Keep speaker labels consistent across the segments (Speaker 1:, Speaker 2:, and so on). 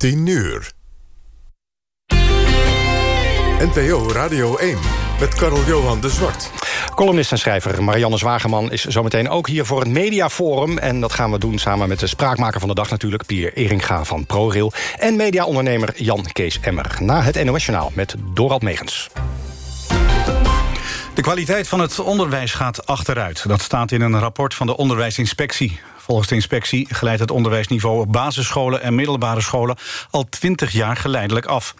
Speaker 1: 10 uur. NPO Radio 1 met Karel Johan de Zwart.
Speaker 2: Columnist en schrijver Marianne Zwageman is zometeen ook hier voor het Mediaforum. En dat gaan we doen samen met de spraakmaker van de dag natuurlijk... Pier Eringa van ProRail en mediaondernemer Jan Kees Emmer. Na het NOS Journaal met Dorald Megens.
Speaker 3: De kwaliteit van het onderwijs gaat achteruit. Dat staat in een rapport van de onderwijsinspectie. Volgens de inspectie glijdt het onderwijsniveau op basisscholen en middelbare scholen al twintig jaar geleidelijk af.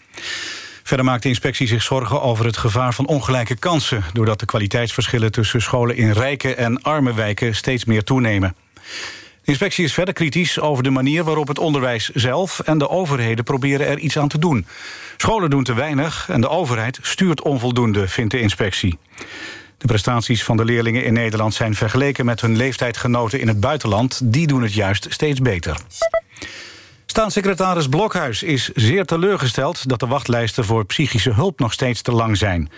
Speaker 3: Verder maakt de inspectie zich zorgen over het gevaar van ongelijke kansen... doordat de kwaliteitsverschillen tussen scholen in rijke en arme wijken steeds meer toenemen. De inspectie is verder kritisch over de manier waarop het onderwijs zelf... en de overheden proberen er iets aan te doen. Scholen doen te weinig en de overheid stuurt onvoldoende, vindt de inspectie. De prestaties van de leerlingen in Nederland zijn vergeleken met hun leeftijdgenoten in het buitenland. Die doen het juist steeds beter. Staatssecretaris Blokhuis is zeer teleurgesteld... dat de wachtlijsten voor psychische hulp nog steeds te lang zijn.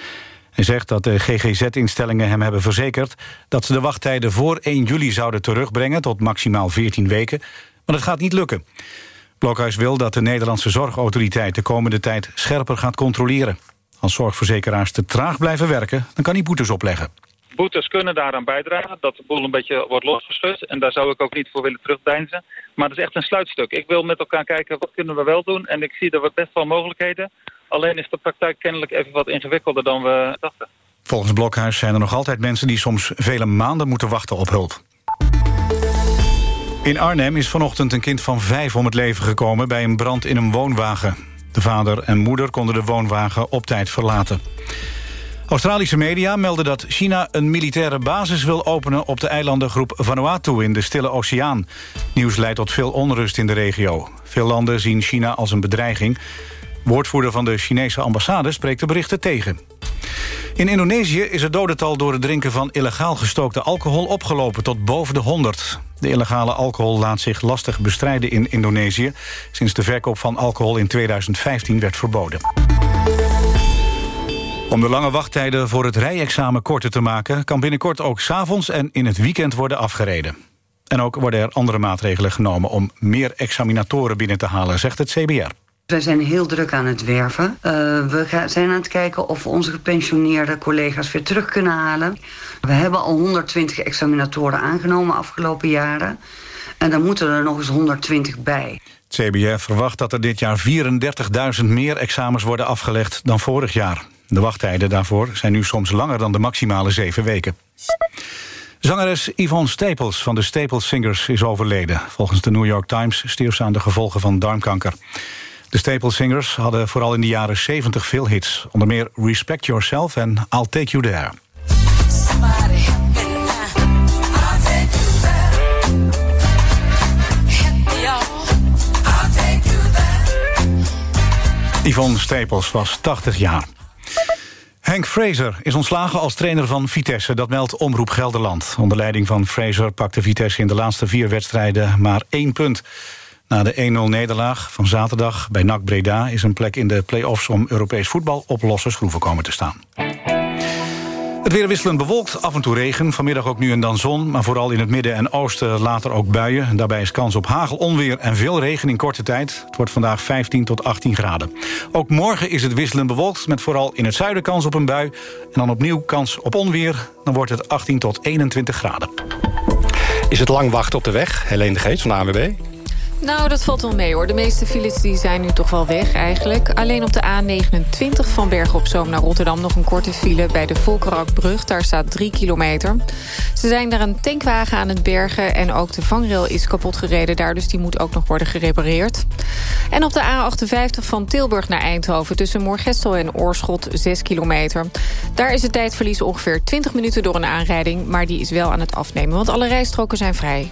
Speaker 3: Hij zegt dat de GGZ-instellingen hem hebben verzekerd... dat ze de wachttijden voor 1 juli zouden terugbrengen... tot maximaal 14 weken, maar dat gaat niet lukken. Blokhuis wil dat de Nederlandse Zorgautoriteit... de komende tijd scherper gaat controleren. Als zorgverzekeraars te traag blijven werken... dan kan hij boetes opleggen.
Speaker 4: Boetes kunnen daaraan bijdragen dat de boel een beetje wordt losgeschud. En daar zou ik ook niet voor willen terugdeinzen. Maar het is echt een sluitstuk. Ik wil met elkaar kijken wat kunnen we wel doen. En ik zie er best wel mogelijkheden. Alleen is de praktijk kennelijk even wat ingewikkelder dan we dachten.
Speaker 3: Volgens Blokhuis zijn er nog altijd mensen die soms vele maanden moeten wachten op hulp. In Arnhem is vanochtend een kind van vijf om het leven gekomen... bij een brand in een woonwagen. De vader en moeder konden de woonwagen op tijd verlaten. Australische media melden dat China een militaire basis wil openen... op de eilandengroep Vanuatu in de Stille Oceaan. Nieuws leidt tot veel onrust in de regio. Veel landen zien China als een bedreiging. Woordvoerder van de Chinese ambassade spreekt de berichten tegen. In Indonesië is het dodental door het drinken van illegaal gestookte alcohol opgelopen tot boven de 100. De illegale alcohol laat zich lastig bestrijden in Indonesië... sinds de verkoop van alcohol in 2015 werd verboden. Om de lange wachttijden voor het rijexamen korter te maken... kan binnenkort ook s'avonds en in het weekend worden afgereden. En ook worden er andere maatregelen genomen... om meer examinatoren binnen te halen, zegt het CBR.
Speaker 5: Wij zijn heel druk aan het werven. Uh, we zijn aan het kijken of we onze gepensioneerde collega's weer terug kunnen halen. We hebben al 120 examinatoren aangenomen afgelopen jaren. En dan moeten er nog eens 120 bij.
Speaker 3: Het CBR verwacht dat er dit jaar 34.000 meer examens worden afgelegd dan vorig jaar. De wachttijden daarvoor zijn nu soms langer dan de maximale zeven weken. Zangeres Yvonne Staples van de Staples Singers is overleden. Volgens de New York Times stierf ze aan de gevolgen van darmkanker. De Staples Singers hadden vooral in de jaren 70 veel hits. Onder meer Respect Yourself en I'll Take You There. Yvonne Staples was 80 jaar. Henk Fraser is ontslagen als trainer van Vitesse. Dat meldt Omroep Gelderland. Onder leiding van Fraser pakte Vitesse in de laatste vier wedstrijden maar één punt. Na de 1-0 nederlaag van zaterdag bij NAC Breda... is een plek in de play-offs om Europees voetbal op losse schroeven komen te staan. Het weer wisselend bewolkt, af en toe regen. Vanmiddag ook nu en dan zon, maar vooral in het midden en oosten later ook buien. Daarbij is kans op hagel, onweer en veel regen in korte tijd. Het wordt vandaag 15 tot 18 graden. Ook morgen is het wisselend bewolkt, met vooral in het zuiden kans op een bui. En dan opnieuw kans op onweer, dan wordt het 18 tot 21 graden.
Speaker 2: Is het lang wachten op de weg? Helene de Geet van de ANWB.
Speaker 6: Nou, dat valt wel mee hoor. De meeste files die zijn nu toch wel weg eigenlijk. Alleen op de A29 van Bergen op Zoom naar Rotterdam... nog een korte file bij de Volkerakbrug. Daar staat 3 kilometer. Ze zijn daar een tankwagen aan het bergen... en ook de vangrail is kapot gereden daar... dus die moet ook nog worden gerepareerd. En op de A58 van Tilburg naar Eindhoven... tussen Moorgestel en Oorschot 6 kilometer. Daar is het tijdverlies ongeveer 20 minuten door een aanrijding... maar die is wel aan het afnemen, want alle rijstroken zijn vrij.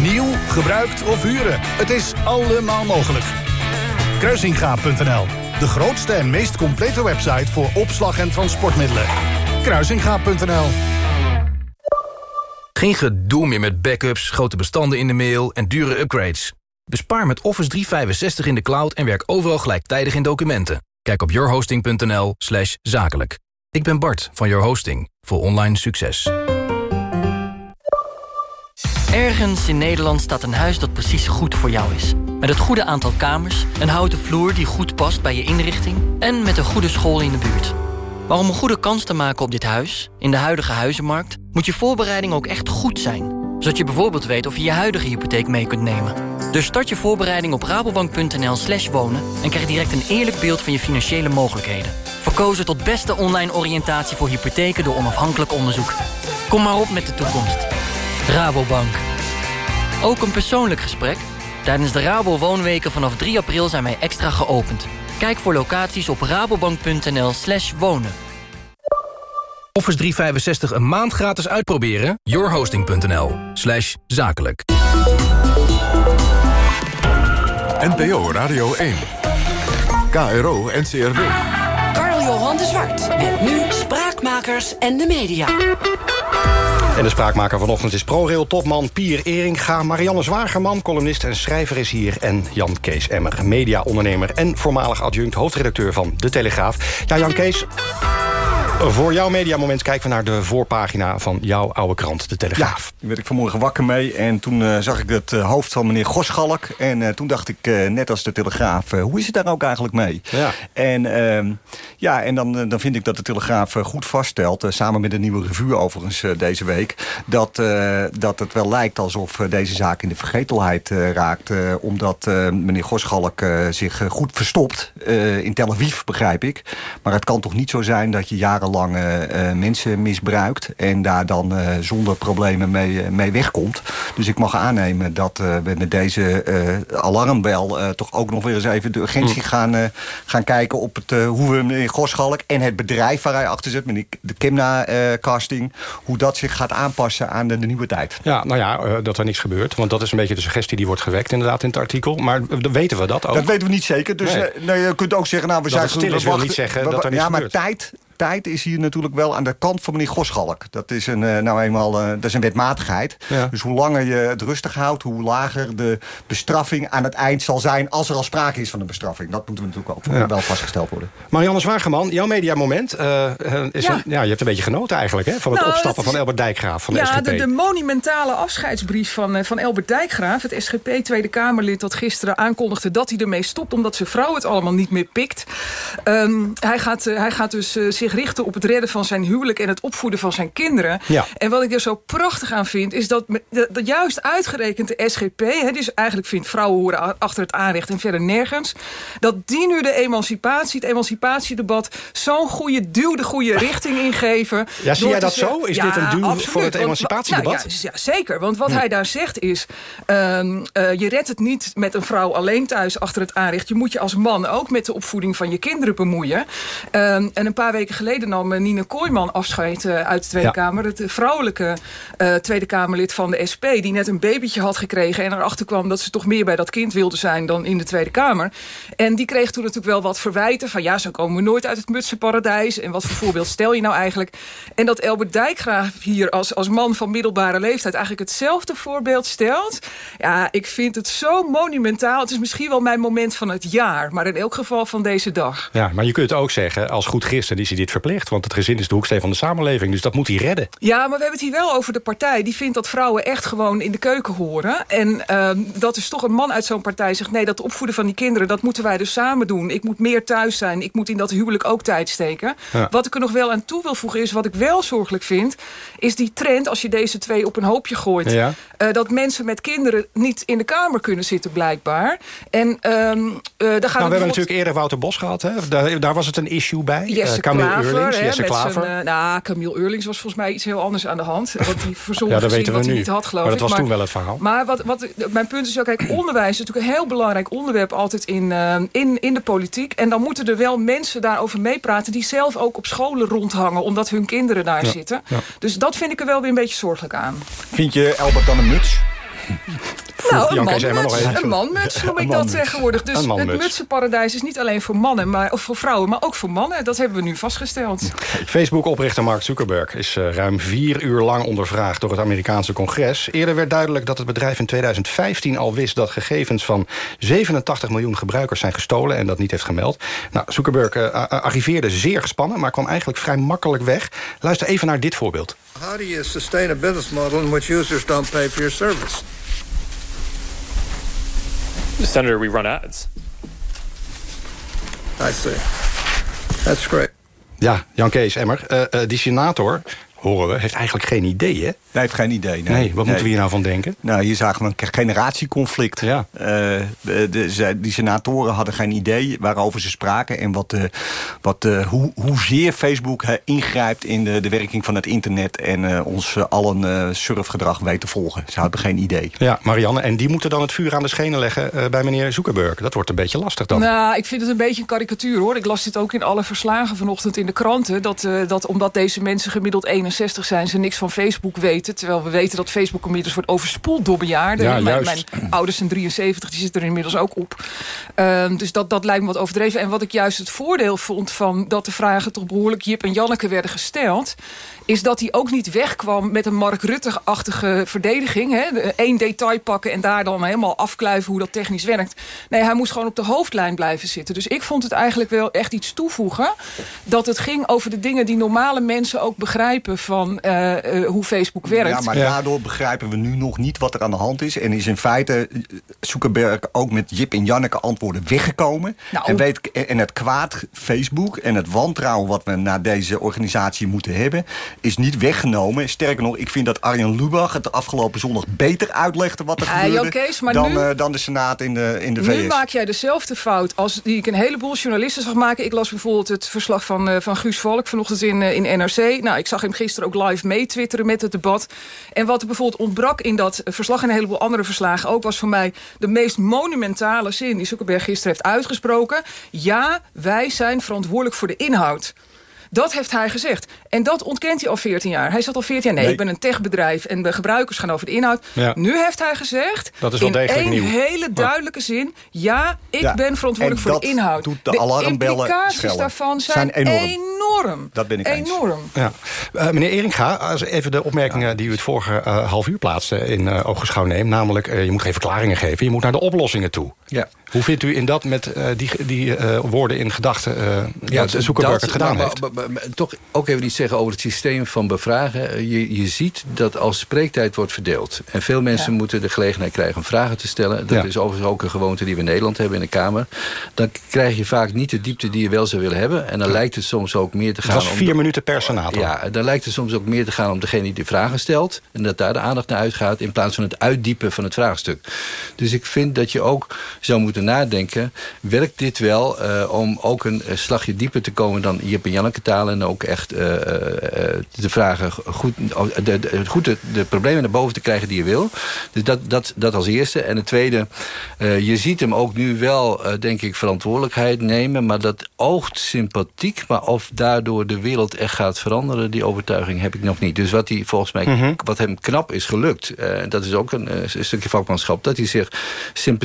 Speaker 7: Nieuw, gebruikt of huren, het is allemaal mogelijk. Kruisingaap.nl, de grootste en meest complete website... voor opslag en transportmiddelen. Kruisingaap.nl
Speaker 8: Geen gedoe meer met backups, grote bestanden in de mail en dure upgrades. Bespaar met Office 365 in de cloud en werk overal gelijktijdig in documenten. Kijk op yourhosting.nl zakelijk. Ik ben Bart van Your Hosting voor online succes.
Speaker 9: Ergens in Nederland staat een huis dat precies goed voor jou is. Met het goede aantal kamers, een houten vloer die goed past bij je inrichting... en met een goede school in de buurt. Maar om een goede kans te maken op dit huis, in de huidige huizenmarkt... moet je voorbereiding ook echt goed zijn. Zodat je bijvoorbeeld weet of je je huidige hypotheek mee kunt nemen. Dus start je voorbereiding op rabobank.nl slash wonen... en krijg direct een eerlijk beeld van je financiële mogelijkheden. Verkozen tot beste online oriëntatie voor hypotheken door onafhankelijk onderzoek. Kom maar op met de toekomst. Rabobank. Ook een persoonlijk gesprek? Tijdens de Rabo Woonweken vanaf 3 april zijn wij extra geopend. Kijk voor locaties op rabobank.nl slash wonen.
Speaker 8: Office 365 een maand gratis uitproberen? yourhosting.nl slash zakelijk.
Speaker 1: NPO Radio 1. KRO NCRW.
Speaker 10: Carl-Johan de Zwart. Met nu Spraakmakers en de media.
Speaker 2: En de spraakmaker vanochtend is ProRail-topman Pier Eringa. Marianne Zwagerman, columnist en schrijver is hier. En Jan Kees Emmer, mediaondernemer en voormalig adjunct hoofdredacteur van De Telegraaf. Ja, Jan Kees, voor jouw mediamoment kijken we naar de voorpagina van jouw oude krant, De Telegraaf.
Speaker 11: Ja, daar werd ik vanmorgen wakker mee en toen uh, zag ik het uh, hoofd van meneer Goschalk. En uh, toen dacht ik, net als De Telegraaf, hoe is het daar ook eigenlijk mee?
Speaker 2: Ja.
Speaker 11: En, ehm, ja, en dan, dan vind ik dat De Telegraaf goed vaststelt, samen met een nieuwe revue overigens deze week... dat, dat het wel lijkt alsof deze zaak in de vergetelheid raakt. omdat meneer Goschalk zich goed verstopt in Tel Aviv, begrijp ik. Maar het kan toch niet zo zijn dat je jaren lang uh, mensen misbruikt... en daar dan uh, zonder problemen mee, uh, mee wegkomt. Dus ik mag aannemen dat we met deze alarmbel... toch ook nog weer eens even de urgentie mm. gaan, gaan kijken... op het, hoe we meneer Goschalk en het bedrijf waar hij achter zit... meneer de Kimna-casting, hoe dat zich gaat aanpassen aan de, de nieuwe tijd.
Speaker 2: Ja, nou ja, dat er niks gebeurt. Want dat is een beetje de suggestie die wordt gewekt inderdaad in het artikel. Maar weten we dat ook?
Speaker 11: Dat weten we niet zeker. Dus nee. nou, je kunt ook zeggen... Nou, we
Speaker 2: dat
Speaker 11: zijn
Speaker 2: het stil is niet zeggen dat er niks
Speaker 11: ja, maar
Speaker 2: gebeurt.
Speaker 11: tijd, tijd is hier natuurlijk wel aan de kant van meneer Goschalk. Dat is een, nou eenmaal, dat is een wetmatigheid.
Speaker 2: Ja.
Speaker 11: Dus hoe langer je het rustig houdt, hoe lager de bestraffing aan het eind zal zijn... als er al sprake is van een bestraffing. Dat moeten we natuurlijk ook
Speaker 2: Ja.
Speaker 11: wel vastgesteld worden.
Speaker 2: Marianne Zwageman, jouw mediamoment. uh, is
Speaker 12: Ja.
Speaker 2: Een, ja, je hebt een beetje genoten eigenlijk hè, van het
Speaker 12: Nou,
Speaker 2: opstappen van Elbert Dijkgraaf van de
Speaker 12: ja,
Speaker 2: SGP.
Speaker 12: de, de monumentale afscheidsbrief van, eh, van Elbert Dijkgraaf... het SGP Tweede Kamerlid dat gisteren aankondigde dat hij ermee stopt... omdat zijn vrouw het allemaal niet meer pikt. Ehm, hij, gaat, eh, hij gaat dus eh, zich richten op het redden van zijn huwelijk... en het opvoeden van zijn kinderen.
Speaker 2: Ja.
Speaker 12: En wat ik er zo prachtig aan vind... is dat, dat, juist uitgerekend de SGP... Hè, dus eigenlijk vindt vrouwen horen achter het aanrecht en verder nergens... dat die nu de emancipatie, het emancipatiedebat... zo'n goede duw de goede richting ingeven.
Speaker 2: Ja, zie jij dat
Speaker 12: zeggen-
Speaker 2: zo? Is dit een duw
Speaker 12: absoluut,
Speaker 2: voor het
Speaker 12: want-
Speaker 2: emancipatiedebat?
Speaker 12: nou ja, ja, zeker. Want wat
Speaker 2: Hm.
Speaker 12: hij daar zegt is... ehm, eh, je redt het niet met een vrouw alleen thuis achter het aanrecht. Je moet je als man ook met de opvoeding van je kinderen bemoeien. Ehm, en een paar weken geleden nam eh, Nina Kooijman afscheid eh, uit de Tweede
Speaker 2: Ja.
Speaker 12: Kamer. Het eh, vrouwelijke Tweede Kamerlid van de SP... die net een babytje had gekregen en erachter kwam... dat ze toch meer bij dat kind wilde zijn dan in de Tweede Kamer. En die kreeg toen natuurlijk wel wat verwijten... van ja, zo komen we nooit uit het mutsenparadijs. En wat voor voorbeeld stel je nou eigenlijk? En dat Elbert Dijkgraaf hier als, als man van middelbare leeftijd... eigenlijk hetzelfde voorbeeld stelt. Ja, ik vind het zo monumentaal. Het is misschien wel mijn moment van het jaar. Maar in elk geval van deze dag.
Speaker 2: Ja, maar je kunt ook zeggen, als goed christen is hij dit dit verplicht. Want het gezin is de hoeksteen van de samenleving. Dus dat moet hij redden.
Speaker 12: Ja, maar we hebben het hier wel over de partij. Die vindt dat vrouwen echt gewoon in de keuken horen. En ehm, dat is toch een man uit zo'n partij zegt... nee, dat opvoeden van die kinderen, dat moeten wij dus samen doen. Ik moet meer thuis zijn. Ik moet in dat huwelijk ook tijd steken.
Speaker 13: Ja.
Speaker 12: Wat ik er nog wel aan toe wil voegen is... wat ik wel zorgelijk vind, is die trend... als je deze twee op een hoopje gooit...
Speaker 2: Ja.
Speaker 12: eh, dat mensen met kinderen niet in de kamer kunnen zitten, blijkbaar. En ehm, eh, daar gaan
Speaker 2: Nou, we hebben natuurlijk eerder Wouter Bos gehad. Hè? Daar, daar was het een issue bij. Camille
Speaker 12: Klaver,
Speaker 2: Eurlings,
Speaker 12: hè,
Speaker 2: Jesse
Speaker 12: met
Speaker 2: Klaver.
Speaker 12: Zijn, eh, nou, Camille Eurlings was volgens mij iets heel anders aan de hand. Want die verzon
Speaker 2: Ja, dat
Speaker 12: gezien
Speaker 2: weten we
Speaker 12: wat hij
Speaker 2: nu.
Speaker 12: niet had, geloof
Speaker 2: Maar dat
Speaker 12: ik.
Speaker 2: was toen wel het verhaal.
Speaker 12: Maar wat, wat, mijn punt is ook, kijk, onderwijs is natuurlijk een heel belangrijk onderwerp altijd in, eh, in, in de politiek. En dan moeten er wel mensen daarover meepraten die zelf ook op scholen rondhangen, omdat hun kinderen daar
Speaker 11: Ja,
Speaker 12: zitten.
Speaker 11: ja.
Speaker 12: Dus dat vind ik er wel weer een beetje zorgelijk aan.
Speaker 11: Vind je Albert dan een muts?
Speaker 12: Nou, een
Speaker 2: nog
Speaker 12: manmuts,
Speaker 2: even.
Speaker 12: een manmuts noem ik dat tegenwoordig. Dus
Speaker 2: Een
Speaker 12: het mutsenparadijs is niet alleen voor mannen, maar, of voor vrouwen, maar ook voor mannen. Dat hebben we nu vastgesteld.
Speaker 2: Facebook-oprichter Mark Zuckerberg is eh, ruim vier uur lang ondervraagd door het Amerikaanse congres. Eerder werd duidelijk dat het bedrijf in 2015 al wist dat gegevens van 87 miljoen gebruikers zijn gestolen en dat niet heeft gemeld. Nou, Zuckerberg eh, arriveerde zeer gespannen, maar kwam eigenlijk vrij makkelijk weg. Luister even naar dit voorbeeld.
Speaker 14: How do you sustain a business model in which users don't pay for your service?
Speaker 13: Senator, we run ads.
Speaker 14: I see. That's great.
Speaker 2: Ja, Jan Kees Emmer, eh, eh, die senator, horen we, heeft eigenlijk geen idee, hè?
Speaker 11: Hij heeft geen idee. Nee,
Speaker 2: Nee, wat moeten we hier nou van denken?
Speaker 11: Nou, hier zagen we een generatieconflict.
Speaker 2: Ja.
Speaker 11: Eh, de, de- ze- die senatoren hadden geen idee waarover ze spraken... en wat, eh, wat, eh, hoe, hoezeer Facebook eh, ingrijpt in de, de werking van het internet... en eh, ons eh, allen eh, surfgedrag weet te volgen. Ze hadden geen idee.
Speaker 2: Ja, Marianne, en die moeten dan het vuur aan de schenen leggen eh, bij meneer Zuckerberg. Dat wordt een beetje lastig dan.
Speaker 12: Nou, ik vind het een beetje een karikatuur hoor. Ik las dit ook in alle verslagen vanochtend in de kranten. Dat, eh, dat omdat deze mensen gemiddeld 61 zijn, ze niks van Facebook weten. Terwijl we weten dat Facebook inmiddels wordt overspoeld door bejaarden.
Speaker 2: Ja,
Speaker 12: mijn,
Speaker 2: juist.
Speaker 12: mijn ouders zijn 73, die zitten er inmiddels ook op. Ehm, dus dat, dat lijkt me wat overdreven. En wat ik juist het voordeel vond van dat de vragen toch behoorlijk Jip en Janneke werden gesteld is dat hij ook niet wegkwam met een Mark Rutte-achtige verdediging. Hè? Eén detail pakken en daar dan helemaal afkluiven hoe dat technisch werkt. Nee, hij moest gewoon op de hoofdlijn blijven zitten. Dus ik vond het eigenlijk wel echt iets toevoegen... dat het ging over de dingen die normale mensen ook begrijpen... van eh, eh, hoe Facebook werkt.
Speaker 11: Ja, maar daardoor begrijpen we nu nog niet wat er aan de hand is. En is in feite Zuckerberg ook met Jip en Janneke antwoorden weggekomen.
Speaker 12: Nou.
Speaker 11: En, weet, en het kwaad Facebook en het wantrouwen wat we naar deze organisatie moeten hebben... is niet weggenomen. Sterker nog, ik vind dat Arjen Lubach het de afgelopen zondag beter uitlegde wat er
Speaker 12: Ah,
Speaker 11: gebeurde...
Speaker 12: Maar
Speaker 11: dan,
Speaker 12: nu-
Speaker 11: eh, dan de Senaat in de, in de VS.
Speaker 12: Nu maak jij dezelfde fout als die ik een heleboel journalisten zag maken. Ik las bijvoorbeeld het verslag van, eh, van Guus Valk vanochtend in, eh, in NRC. Nou, ik zag hem gisteren ook live meetwitteren met het debat. En wat er bijvoorbeeld ontbrak in dat verslag... en een heleboel andere verslagen ook... was voor mij de meest monumentale zin die Zuckerberg gisteren heeft uitgesproken. Ja, wij zijn verantwoordelijk voor de inhoud. Dat heeft hij gezegd. En dat ontkent hij al 14 jaar. Hij zat al 14 jaar, nee,
Speaker 2: Nee.
Speaker 12: ik ben een techbedrijf... en de gebruikers gaan over de inhoud.
Speaker 2: Ja.
Speaker 12: Nu heeft hij gezegd...
Speaker 2: Dat is wel
Speaker 12: in
Speaker 2: degelijk
Speaker 12: één
Speaker 2: nieuw.
Speaker 12: hele duidelijke zin... ja, ik
Speaker 11: Ja,
Speaker 12: ben verantwoordelijk
Speaker 11: en
Speaker 12: voor de
Speaker 11: dat
Speaker 12: inhoud.
Speaker 11: doet de alarmbellen
Speaker 12: implicaties
Speaker 11: schellen.
Speaker 12: daarvan zijn,
Speaker 11: Zijn enorm.
Speaker 12: enorm.
Speaker 11: Dat ben ik eens.
Speaker 12: Enorm.
Speaker 2: Ja. Eh, meneer Eringa, als even de opmerkingen die u het vorige eh, half uur plaatste in eh ooggeschouw neemt. Namelijk, eh, je moet geen verklaringen geven, je moet naar de oplossingen toe.
Speaker 15: Ja.
Speaker 2: Hoe vindt u in dat met eh, die, die eh, woorden in gedachten eh dat Zuckerberg het gedaan
Speaker 15: nou,
Speaker 2: heeft?
Speaker 15: Maar toch ook even iets zeggen over het systeem van bevragen. Je, je ziet dat als spreektijd wordt verdeeld... en veel mensen moeten de gelegenheid krijgen om vragen te stellen... dat
Speaker 2: Ja.
Speaker 15: is overigens ook een gewoonte die we in Nederland hebben in de Kamer... dan krijg je vaak niet de diepte die je wel zou willen hebben... en dan lijkt het soms ook meer te
Speaker 2: Het
Speaker 15: gaan
Speaker 2: was
Speaker 15: om...
Speaker 2: vier minuten per senator.
Speaker 15: Ja, dan lijkt het soms ook meer te gaan om degene die de vragen stelt... en dat daar de aandacht naar uitgaat... in plaats van het uitdiepen van het vraagstuk. Dus ik vind dat je ook zou moeten nadenken... werkt dit wel eh, om ook een eh, slagje dieper te komen... dan Jip en Janneke en ook echt eh, eh, eh, de vragen goed, de, de, goed de, de problemen naar boven te krijgen die je wil. Dus dat, dat, dat als eerste. En het tweede, eh, je ziet hem ook nu wel, eh, denk ik, verantwoordelijkheid nemen... maar dat oogt sympathiek, maar of daardoor de wereld echt gaat veranderen... die overtuiging heb ik nog niet. Dus wat, hij volgens mij,
Speaker 2: Mhm.
Speaker 15: wat hem knap is gelukt... eh, dat is ook een, een stukje vakmanschap... Dat hij, zich,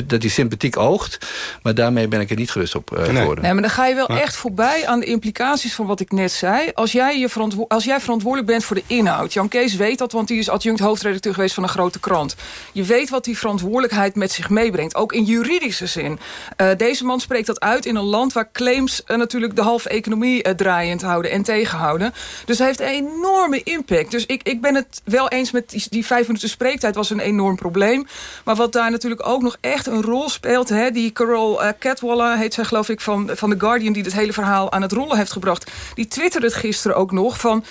Speaker 15: dat hij sympathiek oogt, maar daarmee ben ik er niet gerust op eh, geworden.
Speaker 12: Nee, maar dan ga je wel echt voorbij aan de implicaties van wat ik net zei. Als jij, je als jij verantwoordelijk bent voor de inhoud. Jan Kees weet dat, want hij is adjunct hoofdredacteur geweest van een grote krant. Je weet wat die verantwoordelijkheid met zich meebrengt. Ook in juridische zin. Uh, deze man spreekt dat uit in een land waar claims uh, natuurlijk de halve economie uh, draaiend houden en tegenhouden. Dus hij heeft een enorme impact. Dus ik, ik ben het wel eens met die, vijf minuten spreektijd was een enorm probleem. Maar wat daar natuurlijk ook nog echt een rol speelt. Hè, die Carol Cadwalla heet zij geloof ik van, van The Guardian... die het hele verhaal aan het rollen heeft gebracht. Twitterde het gisteren ook nog van...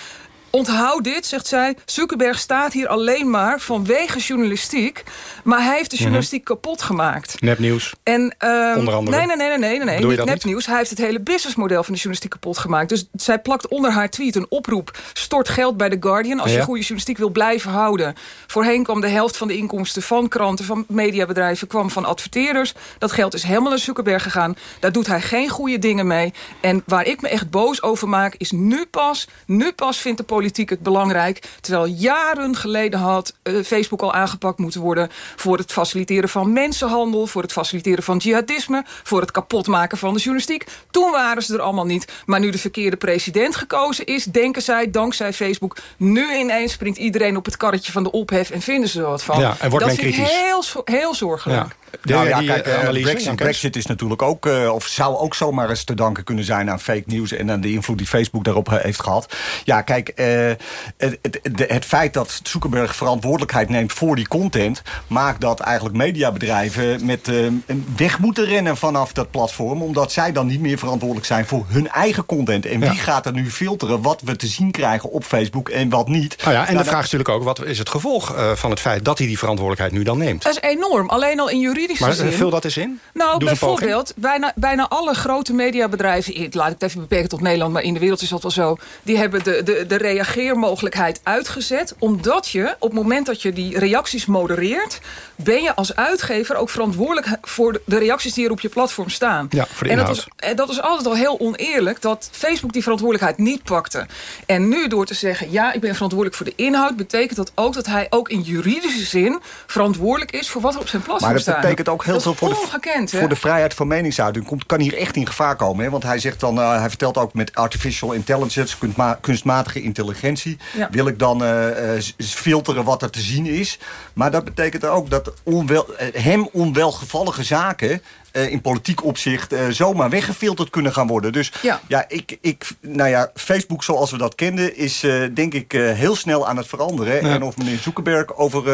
Speaker 12: Onthoud dit, zegt zij. Zuckerberg staat hier alleen maar vanwege journalistiek. Maar hij heeft de journalistiek mm -hmm. kapot gemaakt.
Speaker 2: Nepnieuws.
Speaker 12: En, um,
Speaker 2: Onder andere.
Speaker 12: Nee, nee, nee, nee, nee, nee. niet nepnieuws. Hij heeft het hele businessmodel van de journalistiek kapot gemaakt. Dus zij plakt onder haar tweet een oproep. Stort geld bij The Guardian. Als ja. je goede journalistiek wil blijven houden. Voorheen kwam de helft van de inkomsten van kranten, van mediabedrijven, kwam van adverteerders. Dat geld is helemaal naar Zuckerberg gegaan. Daar doet hij geen goede dingen mee. En waar ik me echt boos over maak, is nu pas, nu pas vindt de politiek het belangrijk. Terwijl jaren geleden had uh, Facebook al aangepakt moeten worden... voor het faciliteren van mensenhandel... voor het faciliteren van jihadisme... voor het kapotmaken van de journalistiek. Toen waren ze er allemaal niet. Maar nu de verkeerde president gekozen is... denken zij, dankzij Facebook... nu ineens springt iedereen op het karretje van de ophef... en vinden ze er wat van.
Speaker 2: Ja, en wordt
Speaker 12: Dat
Speaker 2: men
Speaker 12: vind ik heel, heel zorgelijk.
Speaker 2: Ja.
Speaker 11: Nou ja,
Speaker 2: die,
Speaker 11: kijk,
Speaker 2: uh,
Speaker 11: uh,
Speaker 2: analyse,
Speaker 11: Brexit, is natuurlijk ook, uh, of zou ook zomaar eens te danken kunnen zijn aan fake news en aan de invloed die Facebook daarop heeft gehad. Ja, kijk, het, het, het, feit dat Zuckerberg verantwoordelijkheid neemt voor die content, maakt dat eigenlijk mediabedrijven met weg moeten rennen vanaf dat platform, omdat zij dan niet meer verantwoordelijk zijn voor hun eigen content. En wie
Speaker 2: Ja.
Speaker 11: gaat er nu filteren wat we te zien krijgen op Facebook en wat niet?
Speaker 2: Nou ja, en
Speaker 11: Nou,
Speaker 2: de vraag is natuurlijk ook, wat is het gevolg uh, van het feit dat hij die verantwoordelijkheid nu dan neemt?
Speaker 12: Dat is enorm. Alleen al in juridische
Speaker 2: Maar
Speaker 12: zin.
Speaker 2: uh, vul dat eens in.
Speaker 12: Nou,
Speaker 2: Doe
Speaker 12: bijvoorbeeld, bijna, bijna alle grote mediabedrijven... in- laat ik het even beperken tot Nederland, maar in de wereld is dat wel zo... die hebben de, de, de reageermogelijkheid uitgezet. Omdat je, op het moment dat je die reacties modereert... ben je als uitgever ook verantwoordelijk voor de reacties die er op je platform staan.
Speaker 2: Ja, voor de
Speaker 12: en dat
Speaker 2: inhoud.
Speaker 12: is, en dat is altijd al heel oneerlijk... dat Facebook die verantwoordelijkheid niet pakte. En nu door te zeggen, ja, ik ben verantwoordelijk voor de inhoud... betekent dat ook dat hij ook in juridische zin... verantwoordelijk is voor wat er op zijn platform
Speaker 11: Maar dat
Speaker 12: staat.
Speaker 11: betekent ook heel
Speaker 12: Dat
Speaker 11: veel voor de, voor de vrijheid van meningsuiting. Komt, kan hier echt in gevaar komen. Hè? Want hij zegt dan, uh, hij vertelt ook met artificial intelligence, kunstma kunstmatige intelligentie.
Speaker 12: Ja.
Speaker 11: Wil ik dan uh, uh, filteren wat er te zien is. Maar dat betekent ook dat onwel, hem onwelgevallige zaken uh, in politiek opzicht uh, zomaar weggefilterd kunnen gaan worden. Dus
Speaker 12: ja,
Speaker 11: ja ik, ik, nou ja, Facebook zoals we dat kenden... is uh, denk ik heel snel aan het veranderen.
Speaker 2: Ja.
Speaker 11: En of meneer Zuckerberg over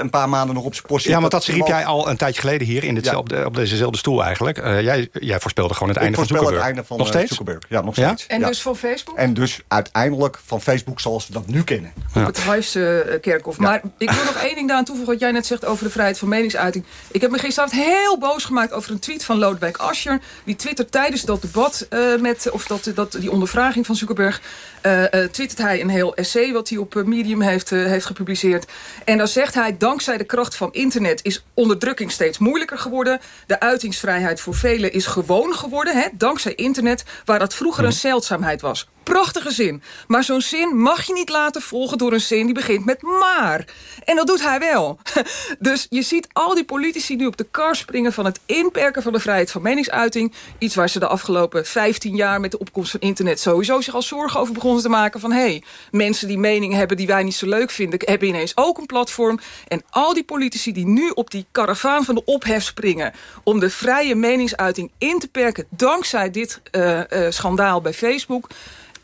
Speaker 11: een paar maanden nog op zijn post zit...
Speaker 2: Ja, want dat riep jij al een tijdje geleden hier in dit,
Speaker 11: Ja.
Speaker 2: op, de, op dezezelfde stoel eigenlijk. jij, jij voorspelde gewoon het
Speaker 11: ik
Speaker 2: einde van Zuckerberg.
Speaker 11: het einde van
Speaker 2: nog steeds?
Speaker 11: Zuckerberg. Ja, nog
Speaker 2: Ja?
Speaker 11: steeds.
Speaker 12: En
Speaker 11: Ja.
Speaker 12: dus van Facebook?
Speaker 11: En dus uiteindelijk van Facebook zoals we dat nu kennen.
Speaker 12: op het Huiskerkhof. Maar ik wil nog één ding daaraan toevoegen... wat jij net zegt over de vrijheid van meningsuiting. Ik heb me gisteravond heel boos gemaakt over een tweet van Lodewijk Asscher. Die twittert tijdens dat debat, uh, met, of dat, dat, die ondervraging van Zuckerberg... Uh, uh, twittert hij een heel essay wat hij op Medium heeft, heeft gepubliceerd. En dan zegt hij, dankzij de kracht van internet... is onderdrukking steeds moeilijker geworden. De uitingsvrijheid voor velen is gewoon geworden. Hè, dankzij internet, waar dat vroeger een zeldzaamheid was prachtige zin. Maar zo'n zin mag je niet laten volgen door een zin die begint met maar. En dat doet hij wel. Dus je ziet al die politici nu op de kar springen... van het inperken van de vrijheid van meningsuiting. Iets waar ze de afgelopen 15 jaar met de opkomst van internet... sowieso zich al zorgen over begonnen te maken van... hé, hey, mensen die meningen hebben die wij niet zo leuk vinden... hebben ineens ook een platform. En al die politici die nu op die karavaan van de ophef springen... om de vrije meningsuiting in te perken... dankzij dit uh, uh, schandaal bij Facebook...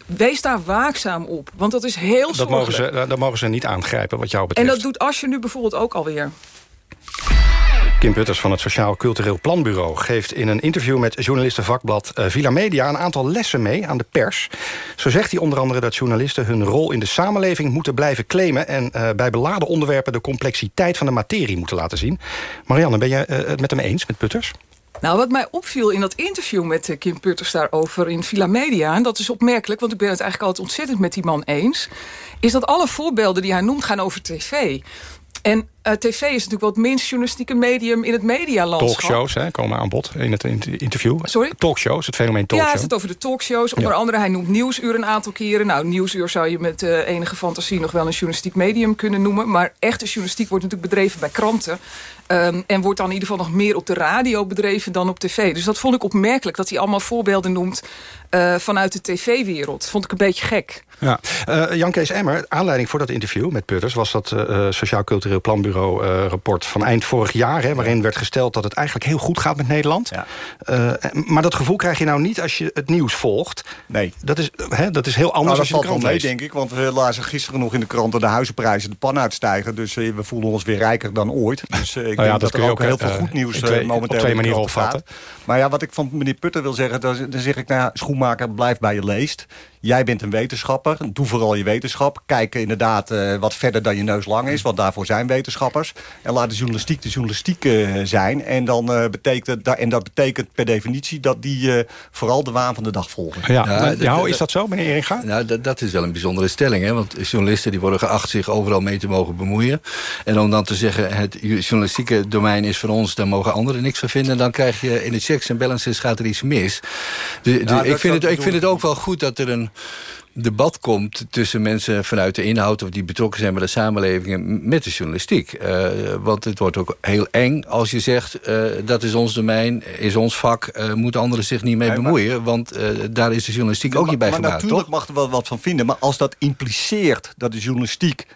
Speaker 12: Wees daar waakzaam op, want dat is heel
Speaker 2: dat
Speaker 12: zorgelijk.
Speaker 2: mogen, ze, dat mogen ze niet aangrijpen wat jou betreft.
Speaker 12: En dat doet Asje nu bijvoorbeeld ook alweer.
Speaker 2: Kim Putters van het Sociaal Cultureel Planbureau... geeft in een interview met journalistenvakblad uh, Villa Media... een aantal lessen mee aan de pers. Zo zegt hij onder andere dat journalisten hun rol in de samenleving... moeten blijven claimen en uh, bij beladen onderwerpen... de complexiteit van de materie moeten laten zien. Marianne, ben je uh, het met hem eens, met Putters?
Speaker 12: Nou, wat mij opviel in dat interview met uh, Kim Putters daarover in Villa Media... en dat is opmerkelijk, want ik ben het eigenlijk altijd ontzettend met die man eens... is dat alle voorbeelden die hij noemt gaan over tv. En eh, tv is natuurlijk wel het minst journalistieke medium in het medialandschap.
Speaker 2: Talkshows hè, komen aan bod in het in- interview.
Speaker 12: Sorry?
Speaker 2: Talkshows, het fenomeen
Speaker 12: Ja,
Speaker 2: talkshow.
Speaker 12: hij heeft het over de talkshows. Onder andere, hij noemt Nieuwsuur een aantal keren. Nou, Nieuwsuur zou je met eh, enige fantasie nog wel een journalistiek medium kunnen noemen. Maar echte journalistiek wordt natuurlijk bedreven bij kranten. Ehm, en wordt dan in ieder geval nog meer op de radio bedreven dan op tv. Dus dat vond ik opmerkelijk, dat hij allemaal voorbeelden noemt eh, vanuit de tv-wereld. Vond ik een beetje gek.
Speaker 2: Ja. Jan Kees Emmer, aanleiding voor dat interview met Putters... was dat Sociaal Cultureel Planbureau eh, rapport van eind vorig jaar... Hè, waarin werd gesteld dat het eigenlijk heel goed gaat met Nederland. Eh, maar dat gevoel krijg je nou niet als je het nieuws volgt.
Speaker 11: Nee.
Speaker 2: Dat is, hè, dat is heel anders
Speaker 11: Nou,
Speaker 2: als je de krant
Speaker 11: mee,
Speaker 2: leest.
Speaker 11: denk ik. Want we lazen gisteren nog in de kranten de huizenprijzen de pan uitstijgen. Dus eh, we voelen ons weer rijker dan ooit. Dus eh, ik
Speaker 2: Nou ja,
Speaker 11: denk
Speaker 2: dat
Speaker 11: dat, er ook heel veel
Speaker 2: eh,
Speaker 11: goed nieuws eh,
Speaker 2: twee-
Speaker 11: momenteel
Speaker 2: op twee manieren opvatten.
Speaker 11: gaat. Maar ja, wat ik van meneer Putter wil zeggen, dan, dan zeg ik, nou, ja, schoenmaker, blijf bij je leest. Jij bent een wetenschapper, doe vooral je wetenschap. Kijk inderdaad eh, wat verder dan je neus lang is, want daarvoor zijn wetenschappers. En laat de journalistiek de journalistiek eh, zijn. En, dan, eh, betekent, het- da- en dat betekent per definitie dat die eh, vooral de waan van de dag volgen.
Speaker 2: Ja, nou, nou, is dat zo, meneer Eringa?
Speaker 16: Nou, dat, dat is wel een bijzondere stelling. Hè? Want journalisten die worden geacht zich overal mee te mogen bemoeien. En om dan te zeggen, het journalistieke domein is van ons... daar mogen anderen niks van vinden... dan krijg je in de checks en balances gaat er iets mis. De, de-
Speaker 11: dat-
Speaker 16: ik, vind het, ik vind het ook wel goed dat er een debat komt tussen mensen vanuit de inhoud... of die betrokken zijn bij de samenleving en met de journalistiek. Eh, want het wordt ook heel eng als je zegt... eh, dat is ons domein, is ons vak... eh, moeten anderen zich niet mee
Speaker 11: Nee, maar-
Speaker 16: bemoeien... want daar is de journalistiek ook niet bij
Speaker 11: maar
Speaker 16: gemaakt,
Speaker 11: natuurlijk
Speaker 16: toch?
Speaker 11: mag er wel wat van vinden. Maar als dat impliceert dat de journalistiek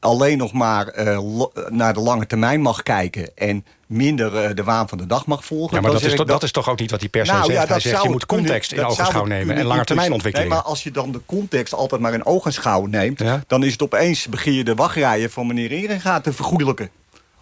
Speaker 11: alleen nog maar eh, lo- naar de lange termijn mag kijken... en minder eh, de waan van de dag mag volgen...
Speaker 2: Ja, maar dat is, dat is toch ook niet wat hij per se
Speaker 11: Nou,
Speaker 2: zegt?
Speaker 11: ja,
Speaker 2: hij zegt, je moet context in ogenschouw nemen... en langetermijn
Speaker 11: implice-
Speaker 2: ontwikkelingen.
Speaker 11: Nee, maar als je dan de context altijd maar in ogenschouw neemt... dan is het opeens, begin je de wachtrijen van meneer Eringa te vergoedelijken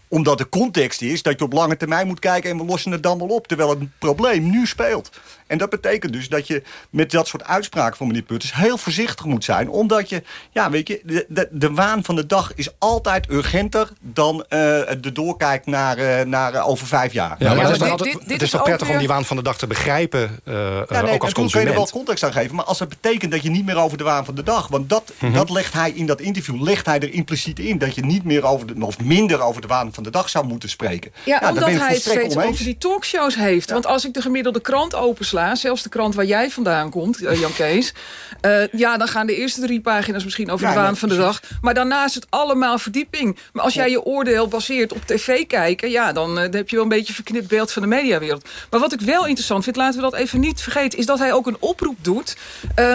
Speaker 11: omdat de context is dat je op lange termijn moet kijken... en we lossen het dan wel op, terwijl het probleem nu speelt. En dat betekent dus dat je met dat soort uitspraken van meneer Putters... heel voorzichtig moet zijn, omdat je... ja, weet je, de, de, de waan van de dag is altijd urgenter... dan eh, de doorkijk naar, eh, naar eh, over vijf jaar.
Speaker 2: Ja, maar het is, toch
Speaker 12: dit-
Speaker 2: altijd-
Speaker 12: dit- dit
Speaker 2: het
Speaker 12: is
Speaker 2: toch
Speaker 12: ook
Speaker 2: prettig om
Speaker 12: weer-
Speaker 2: die waan van de dag te begrijpen, eh,
Speaker 11: Ja, nee,
Speaker 2: ook als
Speaker 11: natuurlijk kun je er wel
Speaker 2: consument.
Speaker 11: context aan geven. Maar als dat betekent dat je niet meer over de waan van de dag... want dat,
Speaker 2: Mhm.
Speaker 11: dat legt hij in dat interview legt hij er impliciet in... dat je niet meer over de, of minder over de waan van de dag zou moeten spreken.
Speaker 12: Ja,
Speaker 11: daar
Speaker 12: omdat
Speaker 11: ben ik
Speaker 12: hij het steeds over die talkshows heeft. Want als ik de gemiddelde krant opensla... zelfs de krant waar jij vandaan komt, eh, Jan Kees... eh, ja, dan gaan de eerste drie pagina's misschien over
Speaker 11: Ja,
Speaker 12: de waan
Speaker 11: ja,
Speaker 12: van de dag. Maar daarna is het allemaal verdieping. Maar als jij je oordeel baseert op tv kijken... ja, dan, eh, dan heb je wel een beetje een verknipt beeld van de mediawereld. Maar wat ik wel interessant vind, laten we dat even niet vergeten... is dat hij ook een oproep doet...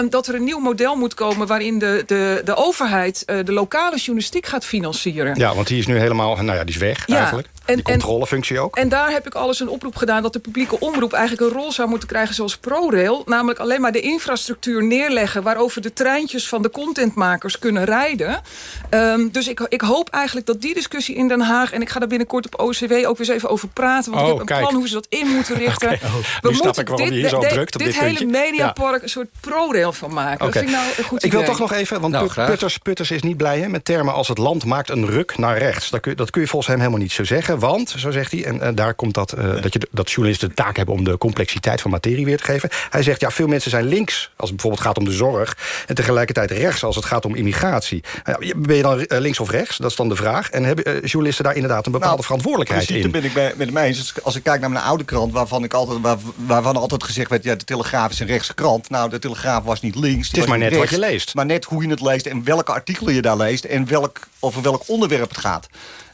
Speaker 12: dat er een nieuw model moet komen... waarin de, de, de overheid eh, de lokale journalistiek gaat financieren.
Speaker 2: Ja, want die is nu helemaal, nou ja, die is weg
Speaker 12: Ja,
Speaker 2: eigenlijk.
Speaker 12: En-
Speaker 2: die controlefunctie ook.
Speaker 12: En daar heb ik alles een oproep gedaan dat de publieke omroep eigenlijk een rol zou moeten krijgen zoals ProRail. Namelijk alleen maar de infrastructuur neerleggen waarover de treintjes van de contentmakers kunnen rijden. Ehm, dus ik, ik hoop eigenlijk dat die discussie in Den Haag, en ik ga daar binnenkort op OCW ook weer eens even over praten. Want
Speaker 2: Oh,
Speaker 12: ik heb een
Speaker 2: kijk.
Speaker 12: plan hoe ze dat in moeten richten.
Speaker 2: Oké, oh, nu snap ik waarom je hier zo
Speaker 12: dit,
Speaker 2: drukt op
Speaker 12: dit,
Speaker 2: dit
Speaker 12: hele mediapark een soort ProRail van maken. Dat vind ik nou een goed
Speaker 2: Ik wil toch nog even, want
Speaker 16: Nou.
Speaker 2: Putters, Putters is niet blij hè, met termen als het land maakt een ruk naar rechts. Dat kun, je- dat kun je volgens hem helemaal niet zo zeggen. Want, zo zegt hij, en, daar komt dat, eh, dat, je, dat journalisten de taak hebben... om de complexiteit van materie weer te geven. Hij zegt, ja, veel mensen zijn links als het bijvoorbeeld gaat om de zorg... en tegelijkertijd rechts als het gaat om immigratie. Nou ben je dan eh, links of rechts? Dat is dan de vraag. En hebben eh, journalisten daar inderdaad een bepaalde
Speaker 11: Nou,
Speaker 2: verantwoordelijkheid
Speaker 11: Precies,
Speaker 2: in?
Speaker 11: daar ben ik met hem eens. Dus Als ik kijk naar mijn oude krant, waarvan, ik altijd, waar- waarvan altijd gezegd werd... Ja, de Telegraaf is een rechtse krant. Nou, de Telegraaf was niet links.
Speaker 2: Het is maar net wat je leest.
Speaker 11: Maar net hoe je het leest en welke artikelen je daar leest... en welk, over welk onderwerp het gaat.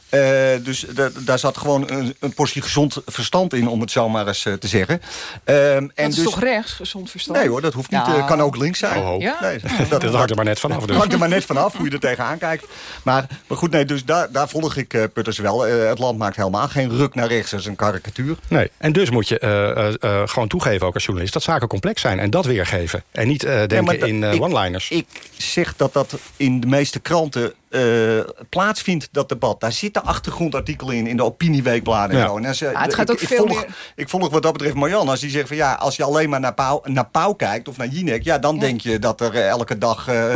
Speaker 11: Eh, dus da- daar zat gewoon een, een portie gezond verstand in, om het zo maar eens eh, te zeggen. Ehm, en
Speaker 12: Dat is
Speaker 11: dus,
Speaker 12: toch rechts, gezond verstand?
Speaker 11: Nee hoor, dat hoeft niet.
Speaker 12: Ja.
Speaker 11: eh, kan ook links zijn.
Speaker 2: Oh, ho.
Speaker 12: Ja?
Speaker 11: Nee,
Speaker 2: Dat hangt er maar net vanaf. Dus.
Speaker 11: hangt er maar net vanaf hoe je er tegenaan kijkt. Maar, maar goed, nee, dus daar, daar volg ik eh, Putters wel. Het land maakt helemaal geen ruk naar rechts. Dat is een karikatuur.
Speaker 2: Nee, en dus moet je eh, eh, eh, gewoon toegeven ook als journalist... dat zaken complex zijn en dat weergeven. En niet eh, denken
Speaker 11: dat-
Speaker 2: in
Speaker 11: ik-
Speaker 2: one-liners.
Speaker 11: Ik zeg dat dat in de meeste kranten eh, plaatsvindt, dat debat. Daar zitten achtergrondartikelen in, in de opinieweekbladen en
Speaker 2: Ja.
Speaker 11: zo. En als,
Speaker 12: Ja, het gaat
Speaker 11: ik,
Speaker 12: ook
Speaker 11: ik
Speaker 12: veel
Speaker 11: volg,
Speaker 12: meer-
Speaker 11: Ik volg wat dat betreft Marianne. Als die zegt van ja, als je alleen maar naar Pauw, naar Pauw kijkt of naar Jinek... ja, dan denk je dat er eh, elke dag eh,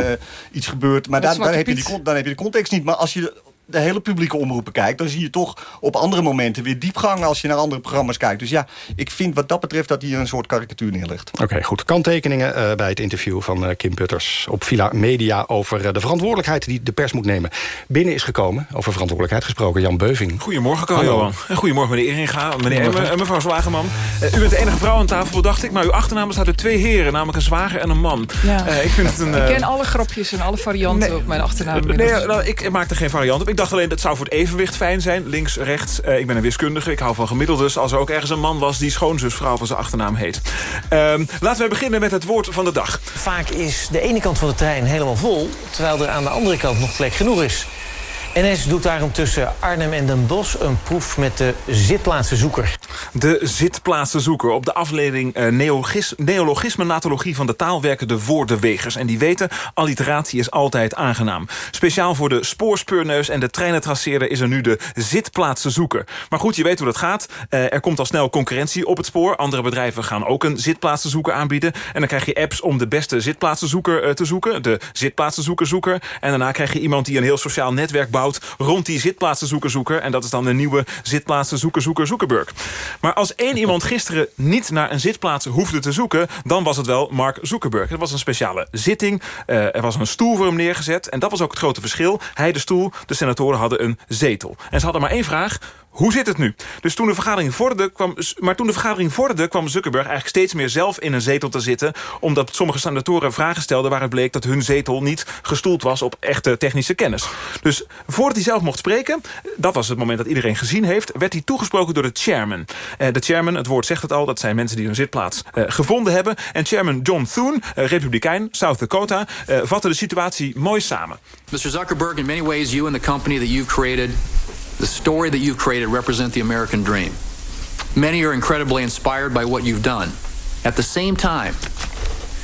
Speaker 11: iets gebeurt. Maar dan, dan, heb je die, dan heb je de context niet. Maar als je de hele publieke omroepen kijkt... dan zie je toch op andere momenten weer diepgang... als je naar andere programma's kijkt. Dus ja, ik vind wat dat betreft dat hier een soort karikatuur neerligt.
Speaker 2: Oké, goed. Kanttekeningen uh, bij het interview van uh, Kim Putters op Villa Media... over uh, de verantwoordelijkheid die de pers moet nemen. Binnen is gekomen, over verantwoordelijkheid gesproken, Jan Beuving.
Speaker 17: Goedemorgen, Carl-Johan. En goedemorgen, meneer Eringa, meneer Emmer en mevrouw Zwageman. u bent de enige vrouw aan tafel, bedacht ik. Maar uw achternaam bestaat uit twee heren, namelijk een zwager en een man.
Speaker 12: Ja. ik, vind het een, ik ken alle grapjes en alle varianten nee, op mijn achternaam.
Speaker 17: Nee, nou, ik maakte geen variant op. Ik dacht alleen, dat zou voor het evenwicht fijn zijn. Links, rechts. Uh, ik ben een wiskundige. Ik hou van gemiddeldes. Als er ook ergens een man was die schoonzusvrouw van zijn achternaam heet. Um, laten we beginnen met het woord van de dag.
Speaker 18: Vaak is de ene kant van de trein helemaal vol... terwijl er aan de andere kant nog plek genoeg is. NS doet daarom tussen Arnhem en Den Bosch een proef met de zitplaatsenzoeker.
Speaker 17: De zitplaatsenzoeker. Op de afleiding uh, neologisme natologie van de taal werken de woordenwegers. En die weten, alliteratie is altijd aangenaam. Speciaal voor de spoorspeurneus en de treinentraceerder is er nu de zitplaatsenzoeker. Maar goed, je weet hoe dat gaat. Uh, er komt al snel concurrentie op het spoor. Andere bedrijven gaan ook een zitplaatsenzoeker aanbieden. En dan krijg je apps om de beste zitplaatsenzoeker uh, te zoeken. De zitplaatsenzoeker-zoeker. En daarna krijg je iemand die een heel sociaal netwerk bouwt rond die zitplaatsenzoeker-zoeker. En dat is dan de nieuwe zitplaatsenzoeker-zoeker-zoekerburg. Maar als één iemand gisteren niet naar een zitplaats hoefde te zoeken... dan was het wel Mark Zuckerberg. Er was een speciale zitting, uh, er was een stoel voor hem neergezet... en dat was ook het grote verschil. Hij de stoel, de senatoren hadden een zetel. En ze hadden maar één vraag... Hoe zit het nu? Dus toen de vergadering vorderde, kwam, maar toen de vergadering vorderde... kwam Zuckerberg eigenlijk steeds meer zelf in een zetel te zitten... omdat sommige senatoren vragen stelden waaruit bleek... dat hun zetel niet gestoeld was op echte technische kennis. Dus voordat hij zelf mocht spreken... dat was het moment dat iedereen gezien heeft... werd hij toegesproken door de chairman. Uh, de chairman, het woord zegt het al... dat zijn mensen die hun zitplaats uh, gevonden hebben. En chairman John Thune, uh, republikein, South Dakota... vatte de situatie mooi samen.
Speaker 19: Mr. Zuckerberg, in many ways you and the company that you've created... the story that you've created represent the American dream. Many are incredibly inspired by what you've done. At the same time,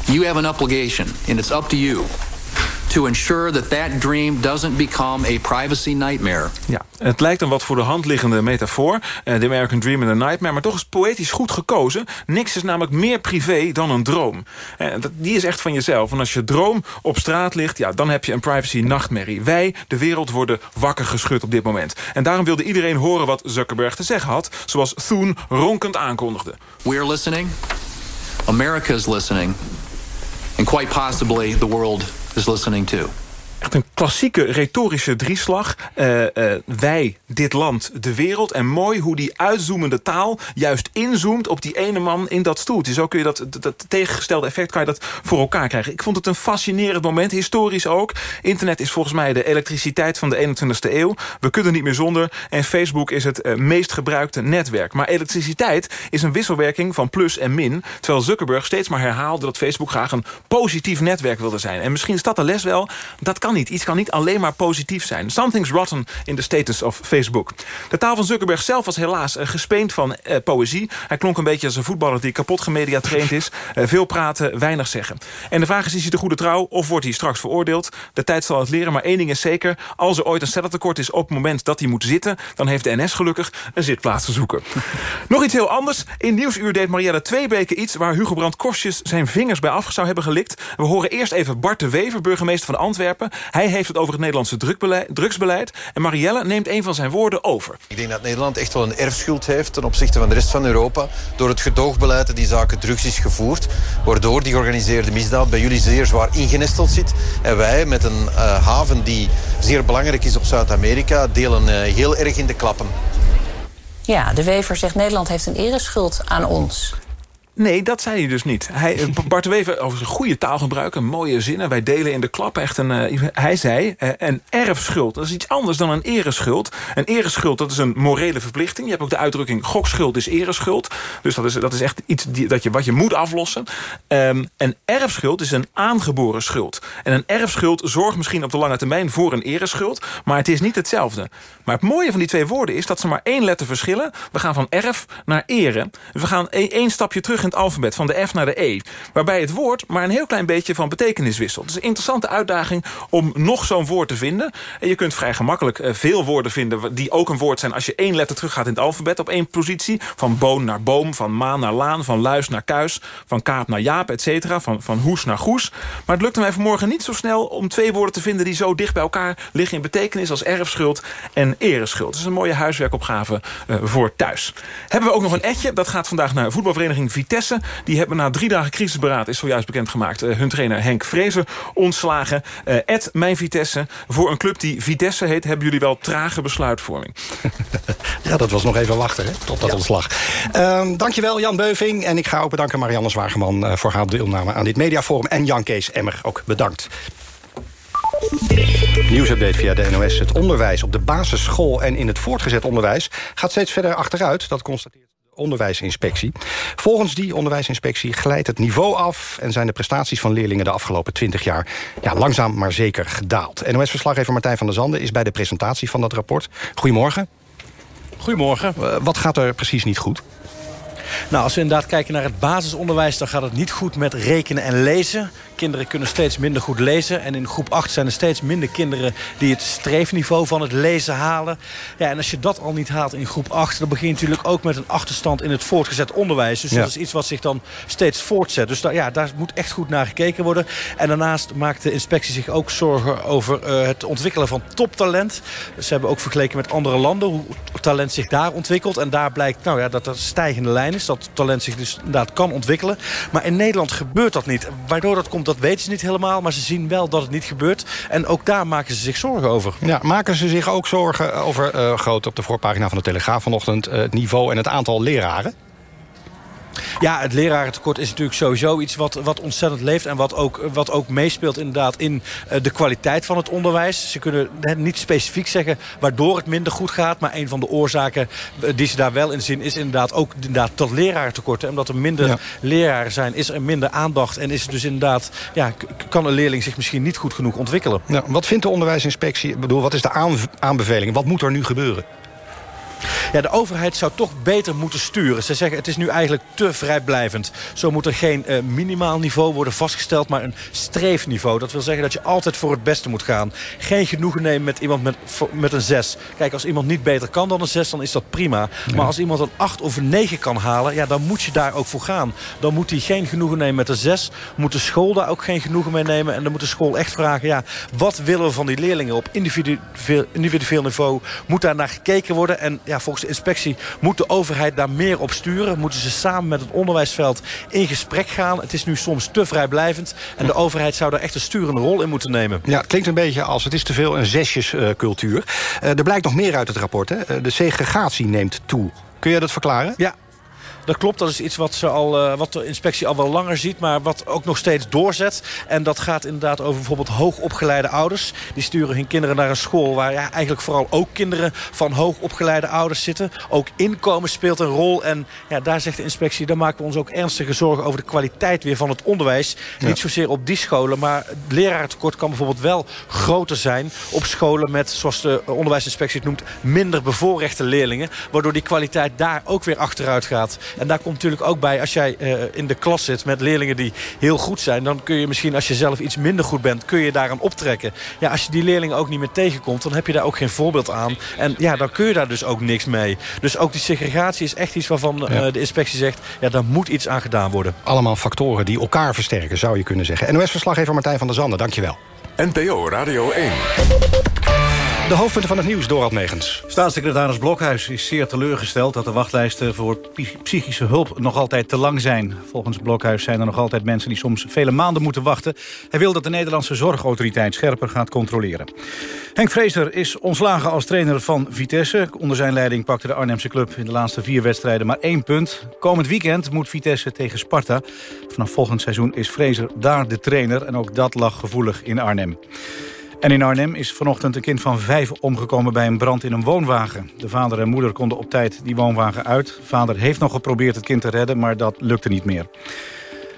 Speaker 19: you have an obligation, and it's up to you to ensure that that dream doesn't become a privacy nightmare.
Speaker 17: Ja, het lijkt een wat voor de hand liggende metafoor. The American Dream and a Nightmare. Maar toch is poëtisch goed gekozen. Niks is namelijk meer privé dan een droom. En die is echt van jezelf. En als je droom op straat ligt, ja, dan heb je een privacy nachtmerrie. Wij, de wereld, worden wakker geschud op dit moment. En daarom wilde iedereen horen wat Zuckerberg te zeggen had. Zoals Thune ronkend aankondigde.
Speaker 19: We're listening. America is listening. And quite possibly the world is listening to.
Speaker 17: Echt een klassieke retorische drieslag. Uh, wij, dit land, de wereld. En mooi hoe die uitzoomende taal juist inzoomt op die ene man in dat stoeltje. Zo kun je dat, dat, tegengestelde effect kan je dat voor elkaar krijgen. Ik vond het een fascinerend moment, historisch ook. Internet is volgens mij de elektriciteit van de 21ste eeuw. We kunnen niet meer zonder. En Facebook is het uh, meest gebruikte netwerk. Maar elektriciteit is een wisselwerking van plus en min. Terwijl Zuckerberg steeds maar herhaalde dat Facebook graag een positief netwerk wilde zijn. En misschien is dat de les wel. Dat kan niet. Iets kan niet alleen maar positief zijn. Something's rotten in the status of Facebook. De taal van Zuckerberg zelf was helaas uh, gespeend van uh, poëzie. Hij klonk een beetje als een voetballer die kapot gemediatraind is. Uh, veel praten, weinig zeggen. En de vraag is, is hij de goede trouw of wordt hij straks veroordeeld? De tijd zal het leren, maar één ding is zeker. Als er ooit een stellentekort is op het moment dat hij moet zitten... dan heeft de NS gelukkig een zitplaats te zoeken. Nog iets heel anders. In Nieuwsuur deed Marielle Tweebeke iets... waar Hugo Brandt Korstjes zijn vingers bij af zou hebben gelikt. We horen eerst even Bart de Wever, burgemeester van Antwerpen. Hij heeft het over het Nederlandse drugsbeleid. En Marielle neemt een van zijn woorden over.
Speaker 20: Ik denk dat Nederland echt wel een erfschuld heeft ten opzichte van de rest van Europa. Door het gedoogbeleid dat die zaken drugs is gevoerd. Waardoor die georganiseerde misdaad bij jullie zeer zwaar ingenesteld zit. En wij met een uh, haven die zeer belangrijk is op Zuid-Amerika... delen uh, heel erg in de klappen.
Speaker 21: Ja, de Wever zegt Nederland heeft een ereschuld aan ons.
Speaker 17: Nee, dat zei hij dus niet. Hij, Bart de Wever, over goede taalgebruik, een mooie zinnen. Wij delen in de klap echt een... Uh, hij zei, uh, een erfschuld, dat is iets anders dan een ereschuld. Een ereschuld, dat is een morele verplichting. Je hebt ook de uitdrukking, gokschuld is ereschuld. Dus dat is, dat is echt iets die, dat je, wat je moet aflossen. Um, een erfschuld is een aangeboren schuld. En een erfschuld zorgt misschien op de lange termijn voor een ereschuld. Maar het is niet hetzelfde. Maar het mooie van die twee woorden is dat ze maar één letter verschillen. We gaan van erf naar ere. We gaan één stapje terug in alfabet, van de F naar de E. Waarbij het woord maar een heel klein beetje van betekenis wisselt. Het is een interessante uitdaging om nog zo'n woord te vinden. En je kunt vrij gemakkelijk eh, veel woorden vinden die ook een woord zijn... als je één letter teruggaat in het alfabet op één positie. Van boon naar boom, van maan naar laan, van luis naar kuis... van kaap naar jaap, et cetera, van, van hoes naar goes. Maar het lukte mij vanmorgen niet zo snel om twee woorden te vinden... die zo dicht bij elkaar liggen in betekenis als erfschuld en ereschuld. Dat is een mooie huiswerkopgave uh, voor thuis. Hebben we ook nog een etje. Dat gaat vandaag naar voetbalvereniging Vitesse. Die hebben na drie dagen crisisberaad, is zojuist bekendgemaakt... Uh, hun trainer Henk Vrezer ontslagen. Uh, Ed, mijn Vitesse. Voor een club die Vitesse heet... hebben jullie wel trage besluitvorming.
Speaker 2: ja, dat was nog even wachten, hè, tot dat ja. ontslag. Uh, dankjewel, Jan Beuving. En ik ga ook bedanken Marianne Zwageman... Uh, voor haar deelname aan dit mediaforum. En Jan Kees Emmer ook bedankt. Nieuwsupdate via de NOS. Het onderwijs op de basisschool en in het voortgezet onderwijs... gaat steeds verder achteruit, dat constateert onderwijsinspectie. Volgens die onderwijsinspectie glijdt het niveau af... en zijn de prestaties van leerlingen de afgelopen 20 jaar... Ja, langzaam maar zeker gedaald. NOS-verslaggever Martijn van der Zanden is bij de presentatie van dat rapport. Goedemorgen.
Speaker 22: Goedemorgen.
Speaker 2: Uh, wat gaat er precies niet goed?
Speaker 22: Nou, als we inderdaad kijken naar het basisonderwijs... dan gaat het niet goed met rekenen en lezen. Kinderen kunnen steeds minder goed lezen. En in groep 8 zijn er steeds minder kinderen... die het streefniveau van het lezen halen. Ja, en als je dat al niet haalt in groep 8... dan begin je natuurlijk ook met een achterstand in het voortgezet onderwijs. Dus ja. dat is iets wat zich dan steeds voortzet. Dus da ja, daar moet echt goed naar gekeken worden. En daarnaast maakt de inspectie zich ook zorgen... over uh, het ontwikkelen van toptalent. Ze hebben ook vergeleken met andere landen... hoe talent zich daar ontwikkelt. En daar blijkt nou ja, dat er stijgende lijn is. Dat talent zich dus inderdaad kan ontwikkelen. Maar in Nederland gebeurt dat niet. Waardoor dat komt, dat weten ze niet helemaal. Maar ze zien wel dat het niet gebeurt. En ook daar maken ze zich zorgen over.
Speaker 2: Ja, maken ze zich ook zorgen over, uh, groot op de voorpagina van de Telegraaf vanochtend... Uh, het niveau en het aantal leraren?
Speaker 22: Ja, het lerarentekort is natuurlijk sowieso iets wat, wat ontzettend leeft... en wat ook, wat ook meespeelt inderdaad in uh, de kwaliteit van het onderwijs. Ze kunnen niet specifiek zeggen waardoor het minder goed gaat... maar een van de oorzaken die ze daar wel in zien... is inderdaad ook inderdaad dat lerarentekort. En omdat er minder ja. leraren zijn, is er minder aandacht... en is het dus inderdaad, ja, kan een leerling zich misschien niet goed genoeg ontwikkelen.
Speaker 2: Ja, wat vindt de onderwijsinspectie? Ik bedoel, wat is de aan, aanbeveling? Wat moet er nu gebeuren?
Speaker 22: Ja, de overheid zou toch beter moeten sturen. Ze zeggen het is nu eigenlijk te vrijblijvend. Zo moet er geen uh, minimaal niveau worden vastgesteld, maar een streefniveau. Dat wil zeggen dat je altijd voor het beste moet gaan. Geen genoegen nemen met iemand met, met een 6. Kijk, als iemand niet beter kan dan een 6, dan is dat prima. Ja. Maar als iemand een 8 of een 9 kan halen, ja, dan moet je daar ook voor gaan. Dan moet hij geen genoegen nemen met een 6. Moet de school daar ook geen genoegen mee nemen. En dan moet de school echt vragen, ja, wat willen we van die leerlingen op individueel, individueel niveau? Moet daar naar gekeken worden? En ja, volgens de inspectie moet de overheid daar meer op sturen. Moeten ze samen met het onderwijsveld in gesprek gaan. Het is nu soms te vrijblijvend. En de overheid zou daar echt een sturende rol in moeten nemen.
Speaker 2: Ja, het klinkt een beetje als het is te veel een zesjescultuur. Uh, er blijkt nog meer uit het rapport. Hè? De segregatie neemt toe. Kun je dat verklaren?
Speaker 22: Ja, dat klopt, dat is iets wat, ze al, uh, wat de inspectie al wel langer ziet... maar wat ook nog steeds doorzet. En dat gaat inderdaad over bijvoorbeeld hoogopgeleide ouders. Die sturen hun kinderen naar een school... waar ja, eigenlijk vooral ook kinderen van hoogopgeleide ouders zitten. Ook inkomen speelt een rol. En ja, daar zegt de inspectie... daar maken we ons ook ernstige zorgen over de kwaliteit weer van het onderwijs. Ja. Niet zozeer op die scholen, maar het lerarentekort kan bijvoorbeeld wel groter zijn... op scholen met, zoals de onderwijsinspectie het noemt... minder bevoorrechte leerlingen. Waardoor die kwaliteit daar ook weer achteruit gaat. En daar komt natuurlijk ook bij, als jij uh, in de klas zit met leerlingen die heel goed zijn... dan kun je misschien, als je zelf iets minder goed bent, kun je daaraan optrekken. Ja, als je die leerlingen ook niet meer tegenkomt, dan heb je daar ook geen voorbeeld aan. En ja, dan kun je daar dus ook niks mee. Dus ook die segregatie is echt iets waarvan uh, ja. de inspectie zegt... ja, daar moet iets aan gedaan worden.
Speaker 2: Allemaal factoren die elkaar versterken, zou je kunnen zeggen. NOS-verslaggever Martijn van der Zanden, dankjewel.
Speaker 1: NPO Radio 1.
Speaker 2: De hoofdpunten van het nieuws, Dorald Megens.
Speaker 3: Staatssecretaris Blokhuis is zeer teleurgesteld... dat de wachtlijsten voor psychische hulp nog altijd te lang zijn. Volgens Blokhuis zijn er nog altijd mensen die soms vele maanden moeten wachten. Hij wil dat de Nederlandse Zorgautoriteit scherper gaat controleren. Henk Vrezer is ontslagen als trainer van Vitesse. Onder zijn leiding pakte de Arnhemse club in de laatste vier wedstrijden maar één punt. Komend weekend moet Vitesse tegen Sparta. Vanaf volgend seizoen is Vrezer daar de trainer... en ook dat lag gevoelig in Arnhem. En in Arnhem is vanochtend een kind van vijf omgekomen bij een brand in een woonwagen. De vader en moeder konden op tijd die woonwagen uit. Vader heeft nog geprobeerd het kind te redden, maar dat lukte niet meer.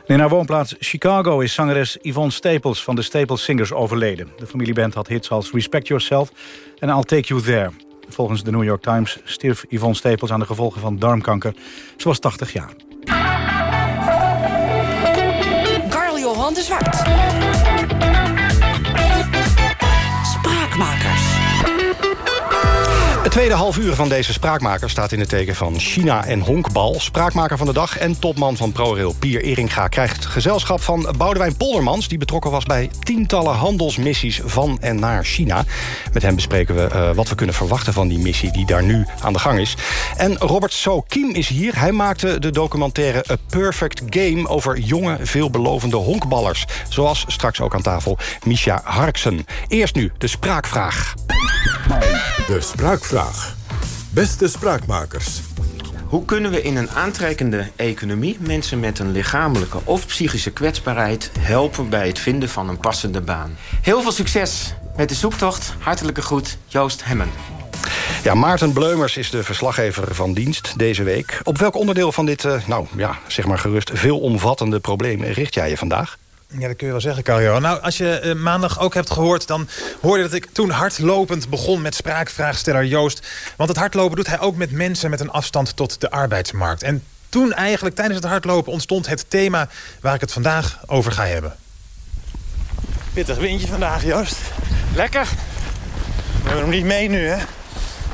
Speaker 3: In haar woonplaats Chicago is zangeres Yvonne Staples van de Staples Singers overleden. De familieband had hits als Respect Yourself en I'll Take You There. Volgens de New York Times stierf Yvonne Staples aan de gevolgen van darmkanker. Ze was 80 jaar.
Speaker 10: Johan de Zwart.
Speaker 2: Het tweede half uur van deze spraakmaker staat in het teken van China en honkbal. Spraakmaker van de dag en topman van ProRail Pier Eringa... krijgt gezelschap van Boudewijn Poldermans... die betrokken was bij tientallen handelsmissies van en naar China. Met hem bespreken we uh, wat we kunnen verwachten van die missie... die daar nu aan de gang is. En Robert So Kim is hier. Hij maakte de documentaire A Perfect Game... over jonge, veelbelovende honkballers. Zoals straks ook aan tafel Misha Harksen. Eerst nu de spraakvraag.
Speaker 1: De spraakvraag. Beste spraakmakers.
Speaker 23: Hoe kunnen we in een aantrekkende economie... mensen met een lichamelijke of psychische kwetsbaarheid... helpen bij het vinden van een passende baan? Heel veel succes met de zoektocht. Hartelijke groet, Joost Hemmen.
Speaker 2: Ja, Maarten Bleumers is de verslaggever van dienst deze week. Op welk onderdeel van dit, uh, nou ja, zeg maar gerust... veelomvattende probleem richt jij je vandaag?
Speaker 24: Ja, dat kun je wel zeggen, Carjo. Nou, als je uh, maandag ook hebt gehoord... dan hoorde dat ik toen hardlopend begon met spraakvraagsteller Joost. Want het hardlopen doet hij ook met mensen met een afstand tot de arbeidsmarkt. En toen eigenlijk, tijdens het hardlopen, ontstond het thema... waar ik het vandaag over ga hebben. Pittig windje vandaag, Joost.
Speaker 25: Lekker.
Speaker 24: We hebben hem niet mee nu, hè?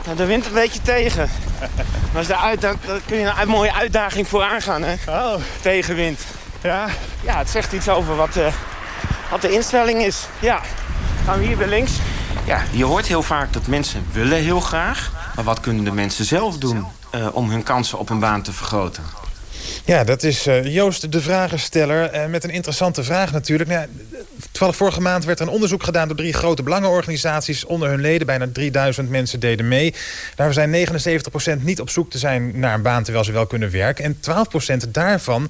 Speaker 25: Nou, de wind een beetje tegen. Maar is de uit, daar kun je een mooie uitdaging voor aangaan, hè?
Speaker 24: Oh.
Speaker 25: Tegenwind.
Speaker 24: Ja?
Speaker 25: Ja, het zegt iets over wat, uh, wat de instelling is. Ja, gaan we hier bij links.
Speaker 23: Ja, je hoort heel vaak dat mensen willen heel graag. Maar wat kunnen de mensen zelf doen uh, om hun kansen op een baan te vergroten?
Speaker 24: Ja, dat is uh, Joost de vragensteller. Uh, met een interessante vraag natuurlijk. Nou, vorige maand werd er een onderzoek gedaan... door drie grote belangenorganisaties. Onder hun leden bijna 3000 mensen deden mee. Daar zijn 79% niet op zoek te zijn naar een baan... terwijl ze wel kunnen werken. En 12% daarvan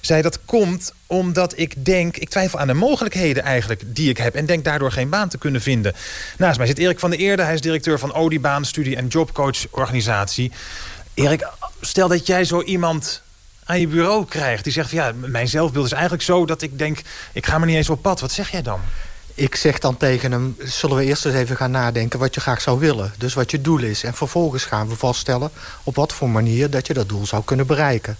Speaker 24: zei dat komt omdat ik denk... ik twijfel aan de mogelijkheden eigenlijk die ik heb... en denk daardoor geen baan te kunnen vinden. Naast mij zit Erik van der Eerde. Hij is directeur van Odibaan, studie- en jobcoach-organisatie. Erik, stel dat jij zo iemand aan je bureau krijgt... die zegt van ja, mijn zelfbeeld is eigenlijk zo dat ik denk... ik ga maar niet eens op pad. Wat zeg jij dan?
Speaker 26: Ik zeg dan tegen hem, zullen we eerst eens even gaan nadenken... wat je graag zou willen, dus wat je doel is. En vervolgens gaan we vaststellen op wat voor manier... dat je dat doel zou kunnen bereiken.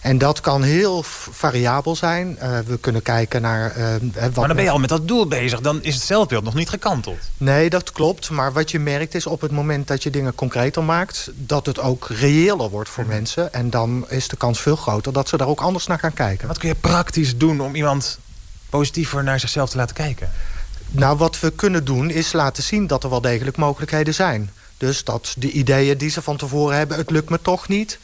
Speaker 26: En dat kan heel variabel zijn. Uh, we kunnen kijken naar... Uh, wat
Speaker 24: maar dan ben je al met dat doel bezig. Dan is het zelfbeeld nog niet gekanteld.
Speaker 26: Nee, dat klopt. Maar wat je merkt is op het moment dat je dingen concreter maakt... dat het ook reëler wordt voor mensen. En dan is de kans veel groter dat ze daar ook anders naar gaan kijken.
Speaker 24: Wat kun je praktisch doen om iemand positiever naar zichzelf te laten kijken?
Speaker 26: Nou, wat we kunnen doen is laten zien dat er wel degelijk mogelijkheden zijn. Dus dat de ideeën die ze van tevoren hebben, het lukt me toch niet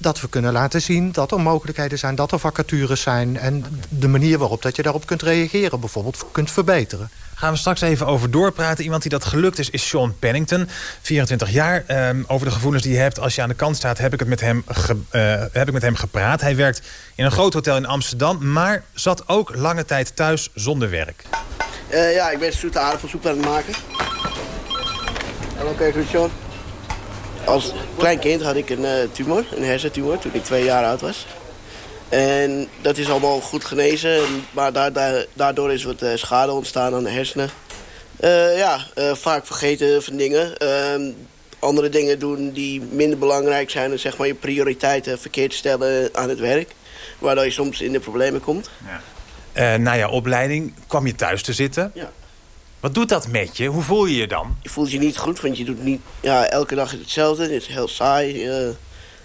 Speaker 26: dat we kunnen laten zien dat er mogelijkheden zijn, dat er vacatures zijn... en de manier waarop dat je daarop kunt reageren bijvoorbeeld kunt verbeteren.
Speaker 24: Gaan we straks even over doorpraten. Iemand die dat gelukt is, is Sean Pennington, 24 jaar. Um, over de gevoelens die je hebt als je aan de kant staat, heb ik, het met hem ge, uh, heb ik met hem gepraat. Hij werkt in een groot hotel in Amsterdam, maar zat ook lange tijd thuis zonder werk.
Speaker 27: Uh, ja, ik ben zoete aardappelsoep aan het maken. Hallo, kijk Sean. Als klein kind had ik een uh, tumor, een hersentumor, toen ik twee jaar oud was. En dat is allemaal goed genezen, maar daardoor is wat uh, schade ontstaan aan de hersenen. Uh, ja, vaak vergeten van dingen. Ehm, andere dingen doen die minder belangrijk zijn... en zeg maar je prioriteiten verkeerd stellen aan het werk. Waardoor je soms in de problemen komt.
Speaker 24: Ja. na je opleiding kwam je thuis te zitten.
Speaker 27: Ja.
Speaker 24: Wat doet dat met je? Hoe voel je je dan?
Speaker 27: Je voelt je niet goed, want je doet niet... Ja, elke dag is hetzelfde. Het is heel saai. Uh,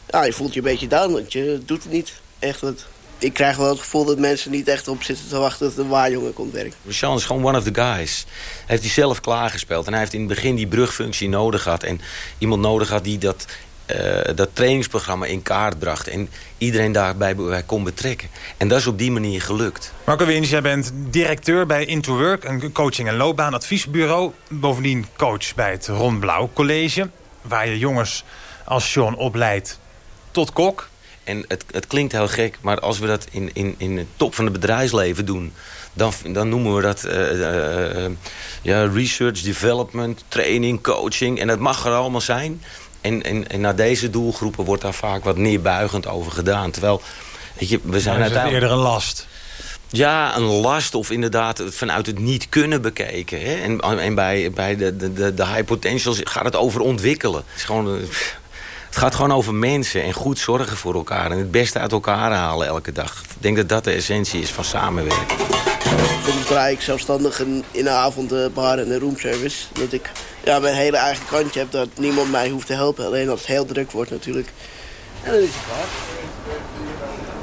Speaker 27: ja, je voelt je een beetje down, want je doet het niet echt wat. Ik krijg wel het gevoel dat mensen niet echt op zitten te wachten... dat een waarjongen komt werken.
Speaker 23: Sean is gewoon one of the guys. Hij heeft hij zelf klaargespeeld. En hij heeft in het begin die brugfunctie nodig gehad. En iemand nodig had die dat uh, dat trainingsprogramma in kaart bracht. En iedereen daarbij bij kon betrekken. En dat is op die manier gelukt.
Speaker 24: Marco Wins, jij bent directeur bij Into Work, een coaching- en loopbaanadviesbureau. Bovendien coach bij het Ron Blauw College. Waar je jongens als Sean opleidt tot kok.
Speaker 23: En het, het klinkt heel gek, maar als we dat in, in, in de top van het bedrijfsleven doen... dan, dan noemen we dat uh, uh, ja, research, development, training, coaching. En dat mag er allemaal zijn... En, en, en naar deze doelgroepen wordt daar vaak wat neerbuigend over gedaan. Terwijl, weet je, we zijn
Speaker 24: ja,
Speaker 23: uiteindelijk...
Speaker 24: eerder een last.
Speaker 23: Ja, een last of inderdaad vanuit het niet kunnen bekeken. Hè? En, en bij, bij de, de, de high potentials gaat het over ontwikkelen. Het, is gewoon, het gaat gewoon over mensen en goed zorgen voor elkaar. En het beste uit elkaar halen elke dag. Ik denk dat dat de essentie is van samenwerken.
Speaker 27: Soms draai ik zelfstandig in de avond de bar en de roomservice. Dat ik ja, mijn hele eigen kantje heb, dat niemand mij hoeft te helpen. Alleen als het heel druk wordt natuurlijk. En dan is het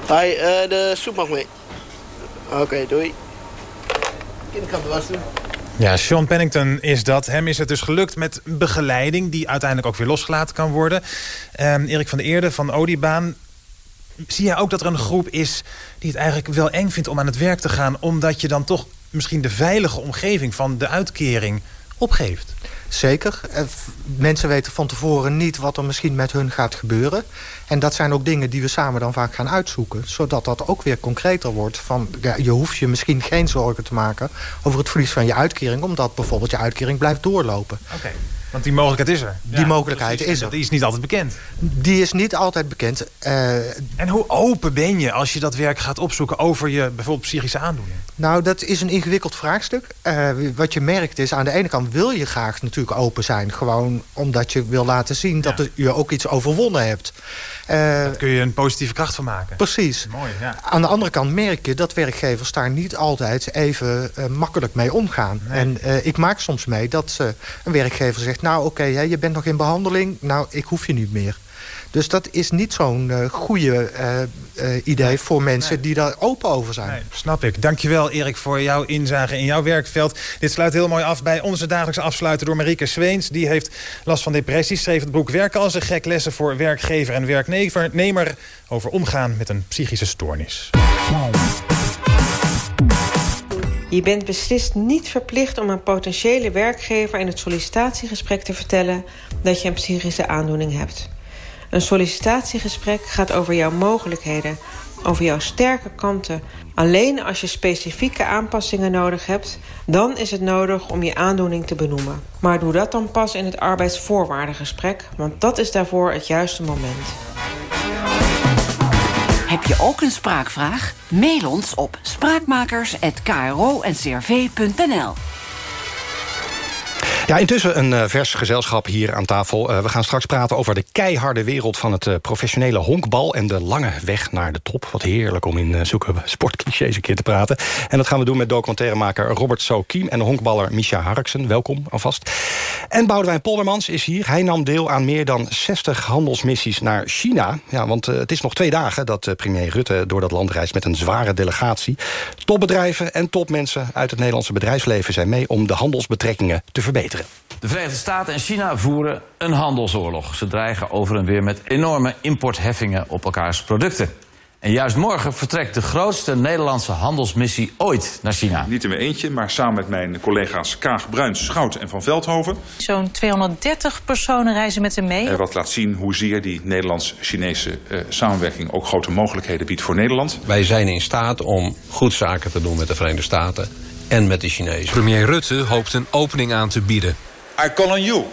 Speaker 27: klaar. Hi, eh, de soep mag mee. Oké, doei. Kind kan de was doen.
Speaker 24: Ja, Sean Pennington is dat. Hem is het dus gelukt met begeleiding... die uiteindelijk ook weer losgelaten kan worden. Um, Erik van der Eerde van Odibaan. Zie jij ook dat er een groep is die het eigenlijk wel eng vindt om aan het werk te gaan... omdat je dan toch misschien de veilige omgeving van de uitkering opgeeft?
Speaker 26: Zeker. Eh, mensen weten van tevoren niet wat er misschien met hun gaat gebeuren. En dat zijn ook dingen die we samen dan vaak gaan uitzoeken. Zodat dat ook weer concreter wordt. Van, ja, je hoeft je misschien geen zorgen te maken over het verlies van je uitkering. Omdat bijvoorbeeld je uitkering blijft doorlopen.
Speaker 24: Oké. Want die mogelijkheid is er.
Speaker 26: Die mogelijkheid is er.
Speaker 24: Die is niet altijd bekend.
Speaker 26: Die is niet altijd bekend. Uh,
Speaker 24: en hoe open ben je als je dat werk gaat opzoeken over je bijvoorbeeld psychische aandoening?
Speaker 26: Nou, dat is een ingewikkeld vraagstuk. Uh, wat je merkt is, aan de ene kant wil je graag natuurlijk open zijn. Gewoon omdat je wil laten zien dat ja. je ook iets overwonnen hebt.
Speaker 24: Uh, Daar kun je een positieve kracht van maken.
Speaker 26: Precies.
Speaker 24: Mooi, ja.
Speaker 26: Aan de andere kant merk je dat werkgevers daar niet altijd even uh, makkelijk mee omgaan. Nee. En uh, ik maak soms mee dat een werkgever zegt... nou oké, okay, je bent nog in behandeling, nou ik hoef je niet meer. Dus dat is niet zo'n uh, goede uh, uh, idee voor mensen nee. die daar open over zijn. Nee,
Speaker 24: snap ik. Dankjewel Erik voor jouw inzage in jouw werkveld. Dit sluit heel mooi af bij onze dagelijkse afsluiter door Marieke Zweens. Die heeft last van depressie, schreef het boek Werken als een gek lessen voor werkgever en werknemer over omgaan met een psychische stoornis.
Speaker 28: Je bent beslist niet verplicht om een potentiële werkgever in het sollicitatiegesprek te vertellen dat je een psychische aandoening hebt. Een sollicitatiegesprek gaat over jouw mogelijkheden, over jouw sterke kanten. Alleen als je specifieke aanpassingen nodig hebt, dan is het nodig om je aandoening te benoemen. Maar doe dat dan pas in het arbeidsvoorwaardengesprek, want dat is daarvoor het juiste moment.
Speaker 10: Heb je ook een spraakvraag? Mail ons op spraakmakers.kro-ncrv.nl
Speaker 2: ja, intussen een uh, vers gezelschap hier aan tafel. Uh, we gaan straks praten over de keiharde wereld van het uh, professionele honkbal... en de lange weg naar de top. Wat heerlijk om in zulke sportclichés een keer te praten. En dat gaan we doen met documentairemaker Robert Sokiem... en honkballer Misha Harksen. Welkom alvast. En Boudewijn Poldermans is hier. Hij nam deel aan meer dan 60 handelsmissies naar China. Ja, want het is nog twee dagen dat premier Rutte door dat land reist... met een zware delegatie. Topbedrijven en topmensen uit het Nederlandse bedrijfsleven zijn mee... om de handelsbetrekkingen te verbeteren.
Speaker 29: De Verenigde Staten en China voeren een handelsoorlog. Ze dreigen over en weer met enorme importheffingen op elkaars producten. En juist morgen vertrekt de grootste Nederlandse handelsmissie ooit naar China.
Speaker 30: Niet in mijn eentje, maar samen met mijn collega's Kaag, Bruins, Schout en Van Veldhoven.
Speaker 31: Zo'n 230 personen reizen met hem mee.
Speaker 30: Wat laat zien hoezeer die Nederlands-Chinese uh, samenwerking ook grote mogelijkheden biedt voor Nederland.
Speaker 1: Wij zijn in staat om goed zaken te doen met de Verenigde Staten en met de Chinezen.
Speaker 32: Premier Rutte hoopt een opening aan te bieden.
Speaker 30: I call on you,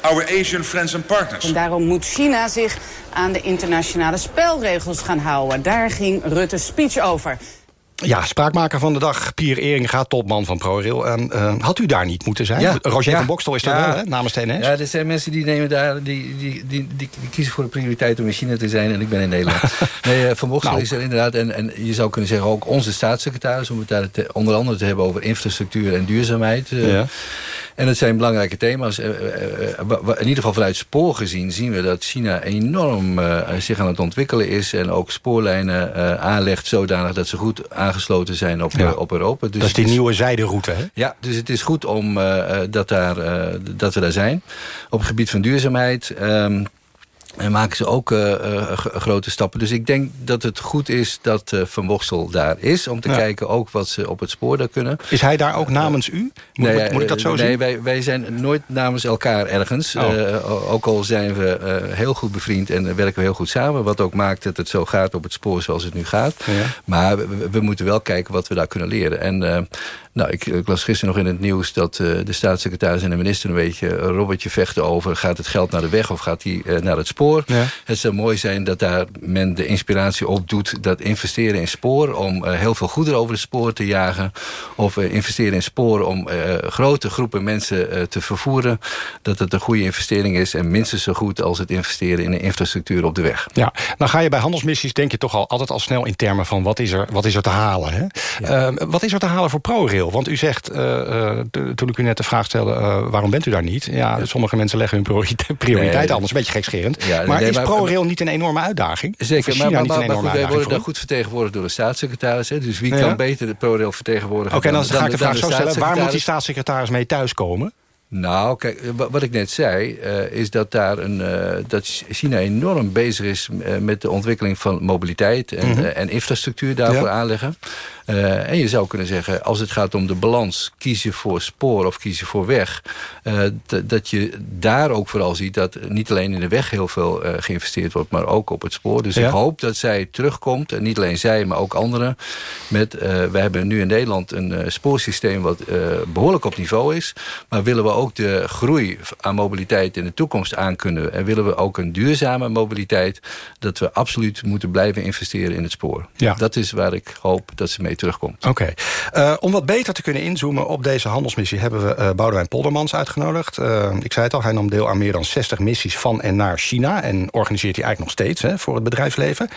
Speaker 30: our Asian friends and partners.
Speaker 18: En daarom moet China zich aan de internationale spelregels gaan houden. Daar ging Rutte's speech over.
Speaker 2: Ja, spraakmaker van de dag, Pier Eringa, topman van ProRail. Um, uh, had u daar niet moeten zijn?
Speaker 15: Ja,
Speaker 2: Roger
Speaker 15: ja,
Speaker 2: van Bokstel is er
Speaker 15: ja,
Speaker 2: wel, hè, namens de NS.
Speaker 15: Ja, er zijn mensen die, nemen daar, die, die, die, die, kiezen voor de prioriteit om in China te zijn... en ik ben in Nederland. nee, uh, Van Bokstel nou. is er inderdaad. En, en je zou kunnen zeggen ook onze staatssecretaris... om het daar te, onder andere te hebben over infrastructuur en duurzaamheid. Uh, ja. En het zijn belangrijke thema's. In ieder geval vanuit spoor gezien zien we dat China enorm zich aan het ontwikkelen is... en ook spoorlijnen aanlegt zodanig dat ze goed aangesloten zijn op, ja. op Europa.
Speaker 2: Dus dat is die is, nieuwe zijderoute, hè?
Speaker 15: Ja, dus het is goed om, uh, dat, daar, dat we daar zijn. Op het gebied van duurzaamheid... Um, en maken ze ook uh, uh, grote stappen. Dus ik denk dat het goed is dat uh, Van Bokstel daar is. Om te ja. kijken ook wat ze op het spoor daar kunnen.
Speaker 2: Is hij daar ook namens u? Moet, nee, moet ik dat zo
Speaker 15: nee,
Speaker 2: zien?
Speaker 15: Nee, wij, wij zijn nooit namens elkaar ergens. Oh. ook al zijn we heel goed bevriend en werken we heel goed samen. Wat ook maakt dat het zo gaat op het spoor zoals het nu gaat. Ja. Maar we, we, moeten wel kijken wat we daar kunnen leren. En Nou, ik, ik, las gisteren nog in het nieuws dat uh, de staatssecretaris en de minister... een beetje een robbertje vechten over... gaat het geld naar de weg of gaat hij uh, naar het spoor? Ja. Het zou mooi zijn dat daar men de inspiratie op doet... dat investeren in spoor om uh, heel veel goederen over het spoor te jagen... of investeren in spoor om grote groepen mensen te vervoeren... dat het een goede investering is en minstens zo goed... als het investeren in de infrastructuur op de weg.
Speaker 2: Ja, dan ga je bij handelsmissies denk je toch al altijd al snel in termen van... wat is er, wat is er te halen? Hè? Ja. wat is er te halen voor ProRail? Want u zegt, uh, toen ik u net de vraag stelde... Uh, waarom bent u daar niet? Ja, sommige mensen leggen hun prioriteit, prioriteit nee, anders. Een beetje gekscherend. Ja, maar nee, is ProRail niet een enorme uitdaging?
Speaker 15: Zeker, maar, maar, maar, maar, maar wij worden daar goed vertegenwoordigd door de staatssecretaris. Hè? Dus wie ja. kan beter de ProRail vertegenwoordigen?
Speaker 2: Oké, okay, dan, dan, ga ik de vraag zo stellen. Waar moet die staatssecretaris mee thuiskomen?
Speaker 15: Nou, kijk, wat ik net zei, uh, is dat, daar een, uh, dat China enorm bezig is uh, met de ontwikkeling van mobiliteit en, mm -hmm. en infrastructuur daarvoor ja. aanleggen. En je zou kunnen zeggen, als het gaat om de balans... kies je voor spoor of kies je voor weg... Dat je daar ook vooral ziet dat niet alleen in de weg heel veel geïnvesteerd wordt... maar ook op het spoor. Dus ja. ik hoop dat zij terugkomt, en niet alleen zij, maar ook anderen... met, we hebben nu in Nederland een spoorsysteem wat behoorlijk op niveau is... maar willen we ook de groei aan mobiliteit in de toekomst aankunnen... en willen we ook een duurzame mobiliteit... dat we absoluut moeten blijven investeren in het spoor. Ja. Dat is waar ik hoop dat ze mee terugkomt.
Speaker 2: Oké. Okay. Uh, om wat beter te kunnen inzoomen op deze handelsmissie... hebben we uh, Boudewijn Poldermans uitgenodigd. Uh, ik zei het al, hij nam deel aan meer dan 60 missies van en naar China... en organiseert hij eigenlijk nog steeds hè, voor het bedrijfsleven.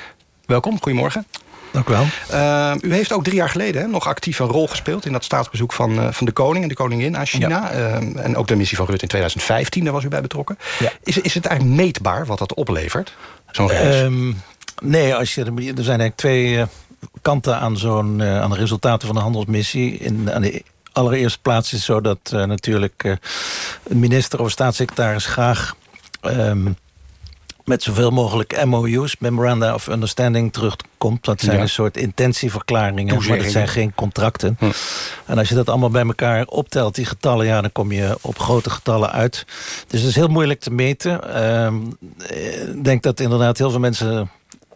Speaker 2: Welkom, goedemorgen.
Speaker 33: Dank u wel.
Speaker 2: Uh, u heeft ook drie jaar geleden hè, nog actief een rol gespeeld... in dat staatsbezoek van, uh, van de koning en de koningin aan China. Ja. Uh, en ook de missie van Rutte in 2015, daar was u bij betrokken. Ja. Is, is het eigenlijk meetbaar wat dat oplevert, zo'n reis?
Speaker 33: Um, nee, als je, er zijn eigenlijk twee kanten aan, zo'n uh, aan de resultaten van de handelsmissie. In, aan de allereerste plaats is het zo dat natuurlijk een minister of staatssecretaris graag... Um, met zoveel mogelijk MOU's, Memoranda of Understanding, terugkomt. Dat zijn ja. een soort intentieverklaringen, maar dat zijn geen contracten. Hm. En als je dat allemaal bij elkaar optelt, die getallen... ja, dan kom je op grote getallen uit. Dus het is heel moeilijk te meten. Um, ik denk dat inderdaad heel veel mensen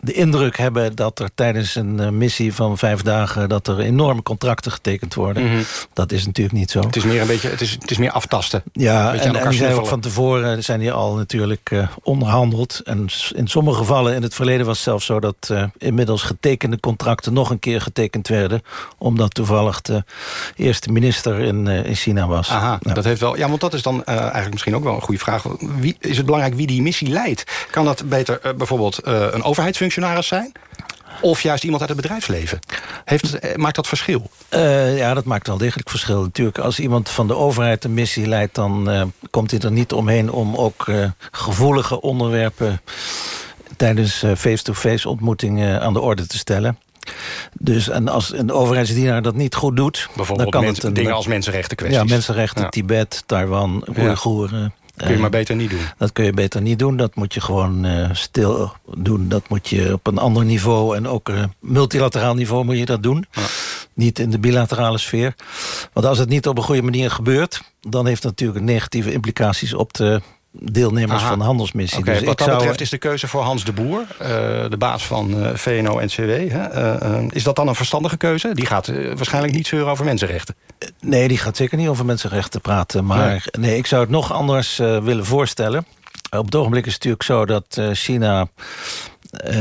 Speaker 33: de indruk hebben dat er tijdens een uh, missie van vijf dagen... dat er enorme contracten getekend worden. Mm -hmm. Dat is natuurlijk niet zo.
Speaker 2: Het is meer, een beetje, het is, het is meer aftasten.
Speaker 33: Ja, en, en die zijn ook van tevoren zijn die al natuurlijk uh, onderhandeld. En in sommige gevallen in het verleden was het zelfs zo... dat uh, inmiddels getekende contracten nog een keer getekend werden... omdat toevallig de eerste minister in, in China was.
Speaker 2: Aha, ja. dat heeft wel, ja, want dat is dan eigenlijk misschien ook wel een goede vraag. Wie, is het belangrijk wie die missie leidt? Kan dat beter bijvoorbeeld een overheidsfunctie zijn? Of juist iemand uit het bedrijfsleven? Heeft, maakt dat verschil?
Speaker 33: Uh, ja, dat maakt wel degelijk verschil. Natuurlijk, als iemand van de overheid een missie leidt... dan uh, komt hij er niet omheen om ook uh, gevoelige onderwerpen... tijdens face-to-face -face ontmoetingen aan de orde te stellen. Dus en als een overheidsdienaar dat niet goed doet...
Speaker 2: Bijvoorbeeld dan kan het een, dingen als mensenrechten kwesties.
Speaker 33: Ja, mensenrechten, ja. Tibet, Taiwan, Oeigoeren...
Speaker 2: Kun je maar beter niet doen.
Speaker 33: Dat kun je beter niet doen. Dat moet je gewoon uh, stil doen. Dat moet je op een ander niveau en ook uh, multilateraal niveau moet je dat doen. Ja. Niet in de bilaterale sfeer. Want als het niet op een goede manier gebeurt... dan heeft dat natuurlijk negatieve implicaties op de deelnemers Aha. van de handelsmissie.
Speaker 2: Okay, dus wat dat zou... betreft is de keuze voor Hans de Boer... Uh, de baas van uh, VNO-NCW... Uh, is dat dan een verstandige keuze? Die gaat waarschijnlijk niet zeuren over mensenrechten.
Speaker 33: Nee, die gaat zeker niet over mensenrechten praten. Maar nee, nee ik zou het nog anders willen voorstellen. Op het ogenblik is het natuurlijk zo dat China... Uh,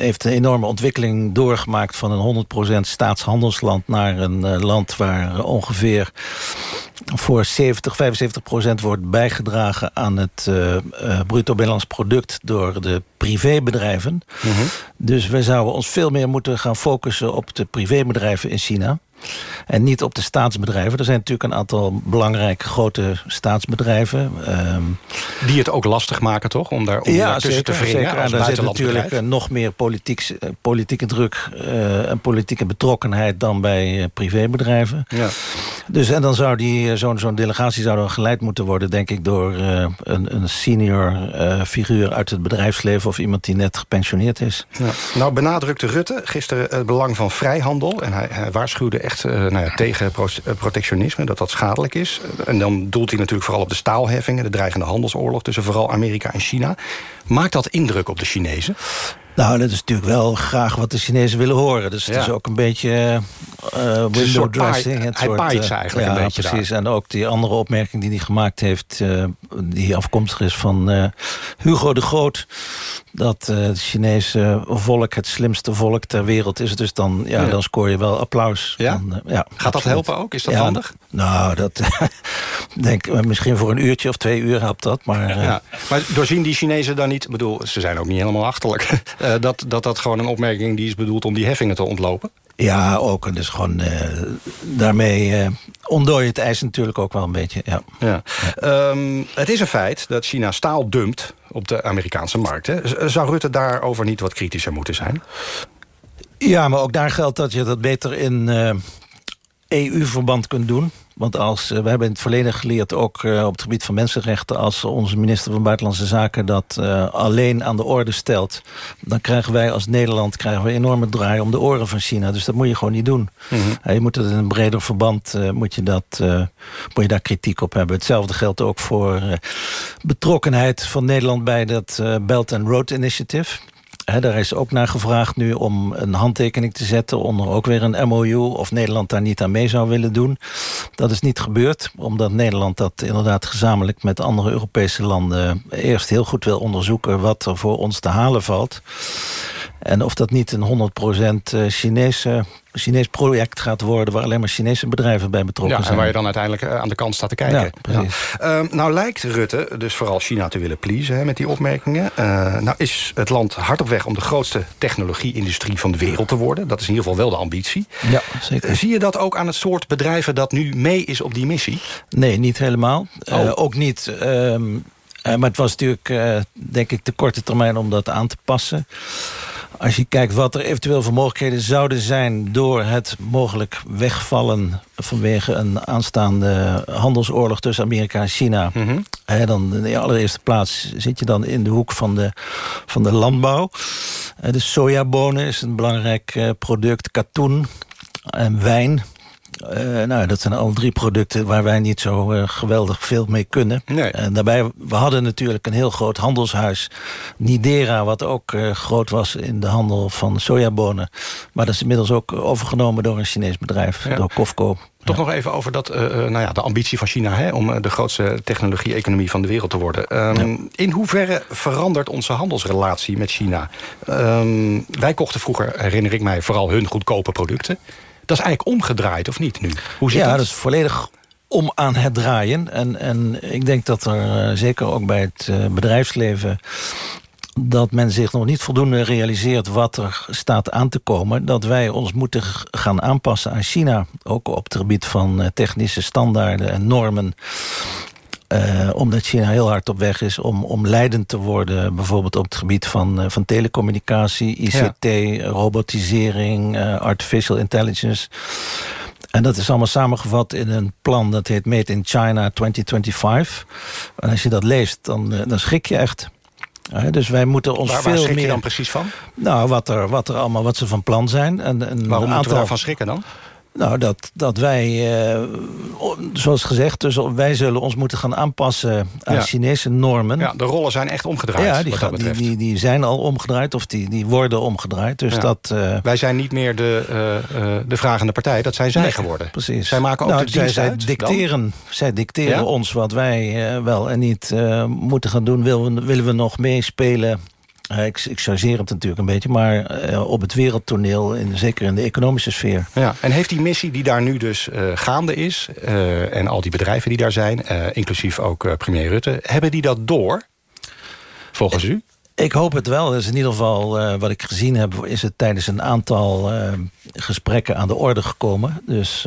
Speaker 33: heeft een enorme ontwikkeling doorgemaakt van een 100% staatshandelsland naar een uh, land waar ongeveer voor 70, 75 procent wordt bijgedragen aan het uh, uh, bruto binnenlands product door de privébedrijven. Mm -hmm. Dus we zouden ons veel meer moeten gaan focussen op de privébedrijven in China. En niet op de staatsbedrijven. Er zijn natuurlijk een aantal belangrijke grote staatsbedrijven. Um,
Speaker 2: Die het ook lastig maken, toch? Om daar om
Speaker 33: ja, zeker, te wringen. Zeker. En daar zit natuurlijk bedrijf. nog meer politiek, politieke druk uh, en politieke betrokkenheid dan bij uh, privébedrijven. Ja. Dus en dan zou die zo'n zo'n delegatie zou dan geleid moeten worden, denk ik, door uh, een, een senior figuur uit het bedrijfsleven of iemand die net gepensioneerd is.
Speaker 2: Ja. Nou benadrukte Rutte gisteren het belang van vrijhandel en hij, hij waarschuwde echt uh, nou ja, tegen pro protectionisme, dat dat schadelijk is. En dan doelt hij natuurlijk vooral op de staalheffingen... de dreigende handelsoorlog tussen vooral Amerika en China. Maakt dat indruk op de Chinezen?
Speaker 33: Nou, dat is natuurlijk wel graag wat de Chinezen willen horen. Dus het
Speaker 2: Ja.
Speaker 33: is ook een beetje eh window
Speaker 2: paai-.
Speaker 33: Het
Speaker 2: hij
Speaker 33: soort,
Speaker 2: paait
Speaker 33: eh,
Speaker 2: ze eigenlijk
Speaker 33: ja,
Speaker 2: een beetje
Speaker 33: precies. En ook die andere opmerking die hij gemaakt heeft... eh, die afkomstig is van eh, Hugo de Groot... dat eh, het Chinese volk het slimste volk ter wereld is. Dus dan, ja,
Speaker 2: Ja.
Speaker 33: dan scoor je wel applaus.
Speaker 2: Ja?
Speaker 33: Dan, eh, ja
Speaker 2: Gaat dat helpen ook? Is dat
Speaker 33: Ja,
Speaker 2: handig?
Speaker 33: Nou, dat denk ik, misschien voor een uurtje of twee uur helpt dat. Maar, eh,
Speaker 2: Ja. Maar doorzien die Chinezen dan niet... Ik bedoel, ze zijn ook niet helemaal achterlijk... eh, dat, dat dat gewoon een opmerking die is bedoeld om die heffingen te ontlopen?
Speaker 33: Ja, ook. En dus gewoon eh, daarmee eh ontdooi je het ijs natuurlijk ook wel een beetje. Ja.
Speaker 2: Ja. Ehm, het is een feit dat China staal dumpt op de Amerikaanse markt. Hè. Zou Rutte daarover niet wat kritischer moeten zijn?
Speaker 33: ja, maar ook daar geldt dat je dat beter in EU-verband kunt doen. Want als, eh, we hebben in het verleden geleerd, ook eh, op het gebied van mensenrechten... als onze minister van Buitenlandse Zaken dat eh, alleen aan de orde stelt... dan krijgen wij als Nederland krijgen we enorme draai om de oren van China. Dus dat moet je gewoon niet doen. Eh, je moet het in een breder verband, moet, je dat, moet je daar kritiek op hebben. Hetzelfde geldt ook voor betrokkenheid van Nederland... bij dat Belt and Road Initiative... Daar is ook naar gevraagd nu om een handtekening te zetten... onder ook weer een MOU, of Nederland daar niet aan mee zou willen doen. Dat is niet gebeurd, omdat Nederland dat inderdaad gezamenlijk... met andere Europese landen eerst heel goed wil onderzoeken... wat er voor ons te halen valt. En of dat niet een 100% Chinese, Chinees project gaat worden... waar alleen maar Chinese bedrijven bij betrokken
Speaker 2: Ja, en
Speaker 33: zijn.
Speaker 2: waar je dan uiteindelijk eh, aan de kant staat te kijken.
Speaker 33: Ja, precies.
Speaker 2: Ehm, nou lijkt Rutte dus vooral China te willen pleasen hè, met die opmerkingen. Eh, nou is het land hard op weg om de grootste technologie-industrie van de wereld te worden. Dat is in ieder geval wel de ambitie.
Speaker 33: Ja, zeker.
Speaker 2: Zie je dat ook aan het soort bedrijven dat nu mee is op die missie?
Speaker 33: Nee, niet helemaal.
Speaker 2: Oh.
Speaker 33: Eh, ook niet... ehm, eh, maar het was natuurlijk, eh, denk ik, de korte termijn om dat aan te passen. Als je kijkt wat er eventueel voor mogelijkheden zouden zijn... door het mogelijk wegvallen vanwege een aanstaande handelsoorlog... tussen Amerika en China... Hè, dan in de allereerste plaats zit je dan in de hoek van de, van de landbouw. Eh, de sojabonen is een belangrijk eh, product, katoen en wijn... Eh, nou, dat zijn al drie producten waar wij niet zo eh, geweldig veel mee kunnen. En daarbij, we hadden natuurlijk een heel groot handelshuis, Nidera... wat ook eh, groot was in de handel van sojabonen. Maar dat is inmiddels ook overgenomen door een Chinees bedrijf,
Speaker 2: Ja.
Speaker 33: door Cofco.
Speaker 2: Toch nog even over dat, nou ja, de ambitie van China... Hè, om de grootste technologie-economie van de wereld te worden. Ehm, In hoeverre verandert onze handelsrelatie met China? Ehm, wij kochten vroeger, herinner ik mij, vooral hun goedkope producten. Dat is eigenlijk omgedraaid, of niet nu? Hoe zit
Speaker 33: ja,
Speaker 2: dat?
Speaker 33: dat is volledig om aan het draaien. En, en ik denk dat er eh, zeker ook bij het eh, bedrijfsleven dat men zich nog niet voldoende realiseert wat er staat aan te komen. Dat wij ons moeten gaan aanpassen aan China. Ook op het gebied van eh, technische standaarden en normen. Eh, omdat China heel hard op weg is om, om leidend te worden... bijvoorbeeld op het gebied van, eh, van telecommunicatie, ICT, robotisering... eh, artificial intelligence. En dat is allemaal samengevat in een plan dat heet Made in China 2025. En als je dat leest, dan, dan schrik je echt. Dus wij moeten ons
Speaker 2: waar,
Speaker 33: veel
Speaker 2: waar schrik
Speaker 33: meer...
Speaker 2: je dan precies van?
Speaker 33: Nou, wat er, wat er allemaal, wat ze van plan zijn. En, en
Speaker 2: Waarom
Speaker 33: een
Speaker 2: moeten we
Speaker 33: aantal...
Speaker 2: daarvan schrikken dan?
Speaker 33: Nou, dat, dat wij, eh, zoals gezegd, dus wij zullen ons moeten gaan aanpassen aan
Speaker 2: Ja.
Speaker 33: Chinese normen.
Speaker 2: Ja, de rollen zijn echt omgedraaid,
Speaker 33: Ja, die,
Speaker 2: wat
Speaker 33: gaan,
Speaker 2: dat
Speaker 33: die, die, die zijn al omgedraaid of die, die worden omgedraaid. Dus
Speaker 2: Ja.
Speaker 33: dat... eh,
Speaker 2: Wij zijn niet meer de, eh, de vragende partij, dat zijn zij
Speaker 33: Nee,
Speaker 2: geworden.
Speaker 33: Precies.
Speaker 2: Zij maken ook
Speaker 33: nou,
Speaker 2: de
Speaker 33: zij, zij
Speaker 2: uit,
Speaker 33: dicteren, zij dicteren
Speaker 2: Ja?
Speaker 33: ons wat wij wel en niet moeten gaan doen. Willen we, willen we nog meespelen? Eh, ik, ik chargeer het natuurlijk een beetje, maar eh, op het wereldtoneel, in, zeker in de economische sfeer.
Speaker 2: Ja, en heeft die missie die daar nu dus eh, gaande is... en al die bedrijven die daar zijn, inclusief ook premier Rutte... hebben die dat door, volgens u?
Speaker 33: Ik hoop het wel. Dus in ieder geval, wat ik gezien heb... is het tijdens een aantal gesprekken aan de orde gekomen. Dus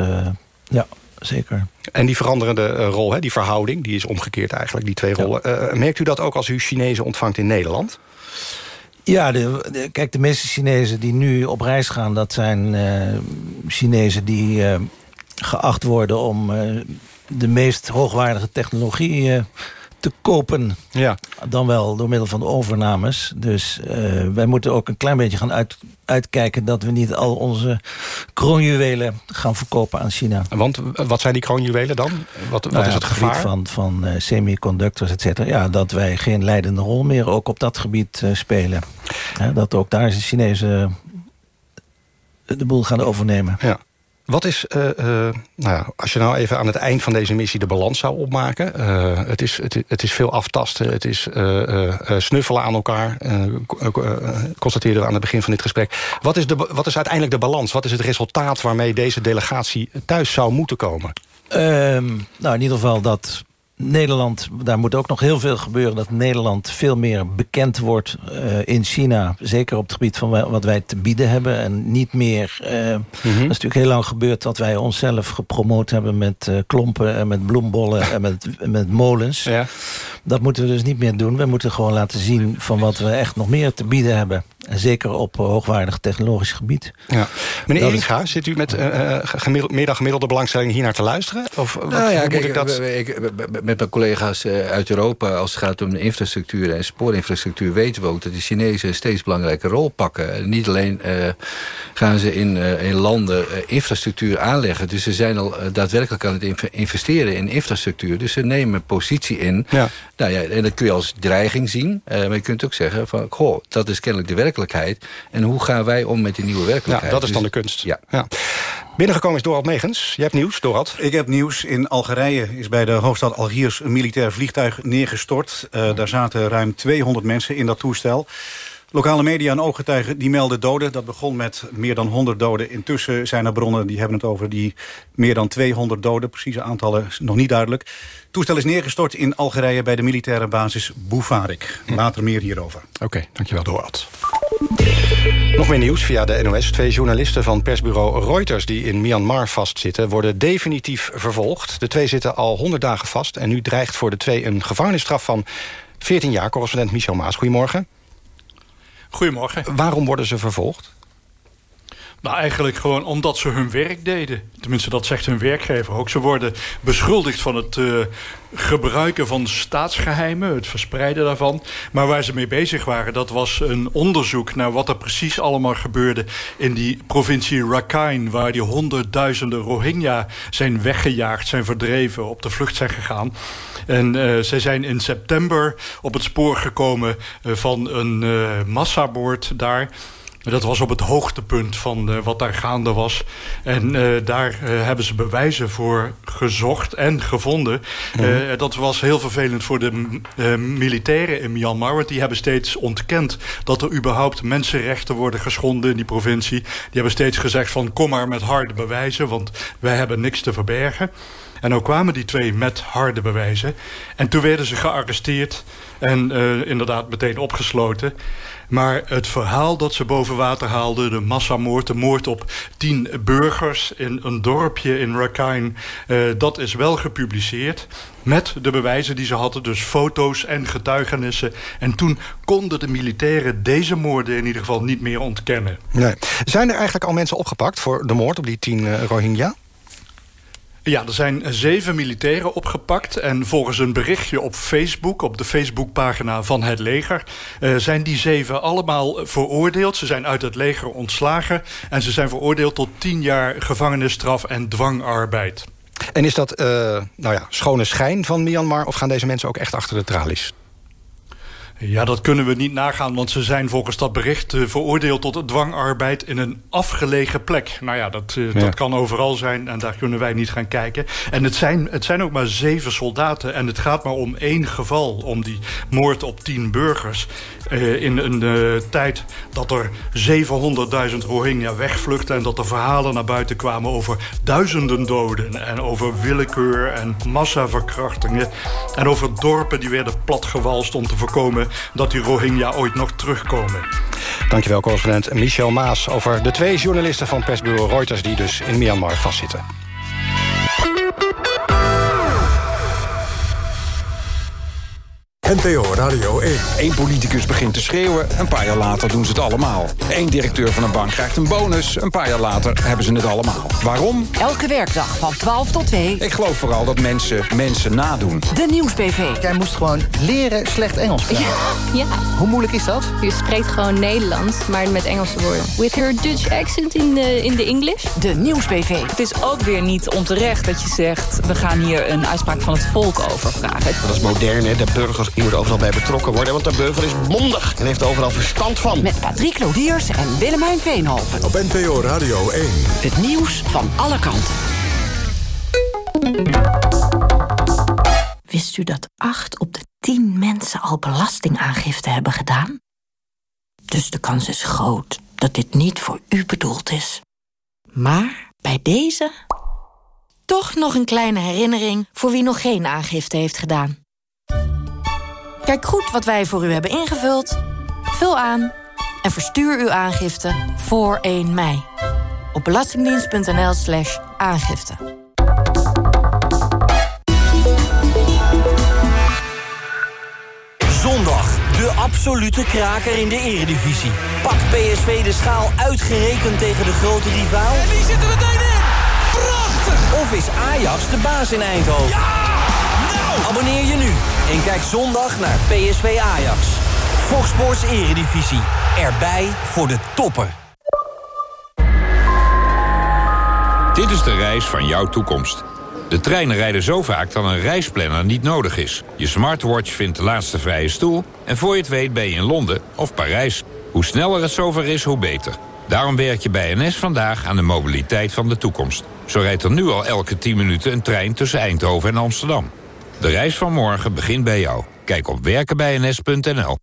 Speaker 33: ja, zeker.
Speaker 2: En die veranderende rol, hè, die verhouding, die is omgekeerd eigenlijk, die twee rollen. Merkt u dat ook als u Chinezen ontvangt in Nederland?
Speaker 33: Ja, kijk, de meeste Chinezen die nu op reis gaan... dat zijn eh, Chinezen die eh, geacht worden om eh, de meest hoogwaardige technologie... eh, te kopen.
Speaker 2: Ja.
Speaker 33: Dan wel door middel van de overnames. Dus uh, wij moeten ook een klein beetje gaan uit, uitkijken... dat we niet al onze kroonjuwelen gaan verkopen aan China.
Speaker 2: Want wat zijn die kroonjuwelen dan? Wat,
Speaker 33: nou
Speaker 2: wat
Speaker 33: ja,
Speaker 2: is het gevaar?
Speaker 33: van, van uh, semiconductors, et cetera. Ja, dat wij geen leidende rol meer ook op dat gebied uh, spelen. dat ook daar de Chinezen de boel gaan overnemen.
Speaker 2: Ja. Wat is, uh, uh, nou ja, als je nou even aan het eind van deze missie de balans zou opmaken... Uh, het, is, het, is veel aftasten, het is snuffelen aan elkaar... constateerden we aan het begin van dit gesprek. Wat is, de, wat is uiteindelijk de balans? Wat is het resultaat waarmee deze delegatie thuis zou moeten komen?
Speaker 33: Um, nou, in ieder geval dat Nederland, daar moet ook nog heel veel gebeuren... dat Nederland veel meer bekend wordt uh, in China. Zeker op het gebied van wat wij te bieden hebben. En niet meer... Uh, mm -hmm. Dat is natuurlijk heel lang gebeurd dat wij onszelf gepromoot hebben... met uh, klompen en met bloembollen en met, met molens.
Speaker 2: Ja.
Speaker 33: Dat moeten we dus niet meer doen. We moeten gewoon laten zien van wat we echt nog meer te bieden hebben. En zeker op hoogwaardig technologisch gebied.
Speaker 2: Ja. Meneer Eringa, zit u met uh, gemiddeld, meer dan gemiddelde belangstelling hier naar te luisteren? Of wat,
Speaker 15: nou ja,
Speaker 2: moet ik dat...
Speaker 15: ik, met mijn collega's uit Europa... als het gaat om de infrastructuur en spoorinfrastructuur... weten we ook dat de Chinezen een steeds belangrijke rol pakken. Niet alleen uh, gaan ze in, uh, in landen infrastructuur aanleggen... dus ze zijn al daadwerkelijk aan het investeren in infrastructuur. Dus ze nemen positie in.
Speaker 2: Ja.
Speaker 15: Nou ja, en dat kun je als dreiging zien. maar je kunt ook zeggen van... goh, dat is kennelijk de werkelijkheid. En hoe gaan wij om met die nieuwe werkelijkheid?
Speaker 2: Ja, dat is dan
Speaker 15: Dus-
Speaker 2: de kunst.
Speaker 15: Ja.
Speaker 2: Ja. Binnengekomen is Dorald Megens. Je hebt nieuws, Dorald.
Speaker 3: Ik heb nieuws. In Algerije is bij de hoofdstad Algiers een militair vliegtuig neergestort. Uh, daar zaten ruim 200 mensen in dat toestel. Lokale media en ooggetuigen die melden doden. Dat begon met meer dan 100 doden. Intussen zijn er bronnen die hebben het over die meer dan 200 doden. Precieze aantallen is nog niet duidelijk. Het toestel is neergestort in Algerije bij de militaire basis Boufarik. Later meer hierover.
Speaker 2: Oké, okay, dankjewel Dorald. Nog meer nieuws via de NOS. Twee journalisten van persbureau Reuters die in Myanmar vastzitten... worden definitief vervolgd. De twee zitten al 100 dagen vast... en nu dreigt voor de twee een gevangenisstraf van 14 jaar. Correspondent Michel Maas, goedemorgen.
Speaker 34: Goedemorgen.
Speaker 2: Waarom worden ze vervolgd?
Speaker 34: Nou, eigenlijk gewoon omdat ze hun werk deden. Tenminste, dat zegt hun werkgever ook. Ze worden beschuldigd van het uh, gebruiken van staatsgeheimen, het verspreiden daarvan. Maar waar ze mee bezig waren, dat was een onderzoek naar wat er precies allemaal gebeurde in die provincie Rakhine, waar die honderdduizenden Rohingya zijn weggejaagd, zijn verdreven, op de vlucht zijn gegaan. En uh, zij zijn in september op het spoor gekomen uh, van een uh, massamoord daar. Dat was op het hoogtepunt van uh, wat daar gaande was. En uh, daar uh, hebben ze bewijzen voor gezocht en gevonden. Mm -hmm. dat was heel vervelend voor de militairen in Myanmar. Want die hebben steeds ontkend dat er überhaupt mensenrechten worden geschonden in die provincie. Die hebben steeds gezegd van kom maar met harde bewijzen. Want wij hebben niks te verbergen. En nou kwamen die twee met harde bewijzen. En toen werden ze gearresteerd en uh, inderdaad meteen opgesloten. Maar het verhaal dat ze boven water haalden... de massamoord, de moord op tien burgers in een dorpje in Rakhine... Uh, dat is wel gepubliceerd met de bewijzen die ze hadden. Dus foto's en getuigenissen. En toen konden de militairen deze moorden in ieder geval niet meer ontkennen.
Speaker 2: Nee. Zijn er eigenlijk al mensen opgepakt voor de moord op die tien uh, Rohingya?
Speaker 34: Ja, er zijn zeven militairen opgepakt. En volgens een berichtje op Facebook, op de Facebookpagina van het leger... Uh, zijn die zeven allemaal veroordeeld. Ze zijn uit het leger ontslagen. En ze zijn veroordeeld tot tien jaar gevangenisstraf en dwangarbeid.
Speaker 2: En is dat uh, nou ja, schone schijn van Myanmar... of gaan deze mensen ook echt achter de tralies?
Speaker 34: Ja, dat kunnen we niet nagaan, want ze zijn volgens dat bericht uh, veroordeeld tot dwangarbeid in een afgelegen plek. Nou ja dat, ja. dat kan overal zijn en daar kunnen wij niet gaan kijken. En het zijn, het zijn ook maar zeven soldaten en het gaat maar om één geval, om die moord op tien burgers. Uh, in een tijd dat er 700.000 Rohingya wegvluchten en dat er verhalen naar buiten kwamen over duizenden doden en over willekeur en massaverkrachtingen en over dorpen die werden platgewalst om te voorkomen dat die Rohingya ooit nog terugkomen.
Speaker 2: Dankjewel, correspondent Michel Maas... over de twee journalisten van persbureau Reuters... die dus in Myanmar vastzitten.
Speaker 1: NPO Radio 1.
Speaker 35: Eén politicus begint te schreeuwen, een paar jaar later doen ze het allemaal. Eén directeur van een bank krijgt een bonus, een paar jaar later hebben ze het allemaal. Waarom?
Speaker 10: Elke werkdag van 12 tot 2.
Speaker 35: Ik geloof vooral dat mensen mensen nadoen.
Speaker 10: De Nieuws-PV.
Speaker 36: Jij moest gewoon leren slecht Engels praten.
Speaker 37: Ja.
Speaker 36: Hoe moeilijk is dat?
Speaker 37: Je spreekt gewoon Nederlands, maar met Engelse woorden. With her Dutch accent in the, in the English.
Speaker 10: De Nieuws-PV.
Speaker 38: Het is ook weer niet onterecht dat je zegt... we gaan hier een uitspraak van het volk over vragen.
Speaker 36: Dat is modern, hè? De burgers die moeten overal bij betrokken worden... want de burger is mondig en heeft overal verstand van.
Speaker 10: Met Patrick Lodiers en Willemijn Veenhoven.
Speaker 1: Op NPO Radio 1.
Speaker 10: Het nieuws van alle kanten.
Speaker 39: Wist u dat 8 op de 10 mensen al belastingaangifte hebben gedaan? Dus de kans is groot dat dit niet voor u bedoeld is. Maar bij deze toch nog een kleine herinnering voor wie nog geen aangifte heeft gedaan. Kijk goed wat wij voor u hebben ingevuld. Vul aan en verstuur uw aangifte voor 1 mei. Op belastingdienst.nl slash aangifte.
Speaker 40: Zondag, de absolute kraker in de eredivisie. Pak PSV de schaal uitgerekend tegen de grote rivaal?
Speaker 41: En die zit er meteen in! Prachtig!
Speaker 40: Of is Ajax de baas in Eindhoven?
Speaker 41: Ja! Nou!
Speaker 40: Abonneer je nu en kijk zondag naar PSV Ajax. Fox Sports Eredivisie. Erbij voor de toppen.
Speaker 42: Dit is de reis van jouw toekomst. De treinen rijden zo vaak dat een reisplanner niet nodig is. Je smartwatch vindt de laatste vrije stoel... en voor je het weet ben je in Londen of Parijs. Hoe sneller het zover is, hoe beter. Daarom werk je bij NS vandaag aan de mobiliteit van de toekomst. Zo rijdt er nu al elke 10 minuten een trein tussen Eindhoven en Amsterdam. De reis van morgen begint bij jou. Kijk op werkenbijns.nl.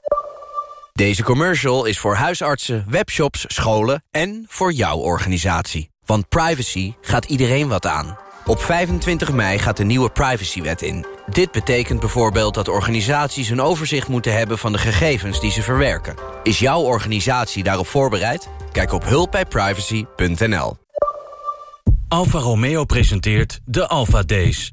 Speaker 43: Deze commercial is voor huisartsen, webshops, scholen en voor jouw organisatie. Want privacy gaat iedereen wat aan. Op 25 mei gaat de nieuwe privacywet in. Dit betekent bijvoorbeeld dat organisaties een overzicht moeten hebben van de gegevens die ze verwerken. Is jouw organisatie daarop voorbereid? Kijk op hulpbijprivacy.nl.
Speaker 44: Alfa Romeo presenteert de Alfa Days.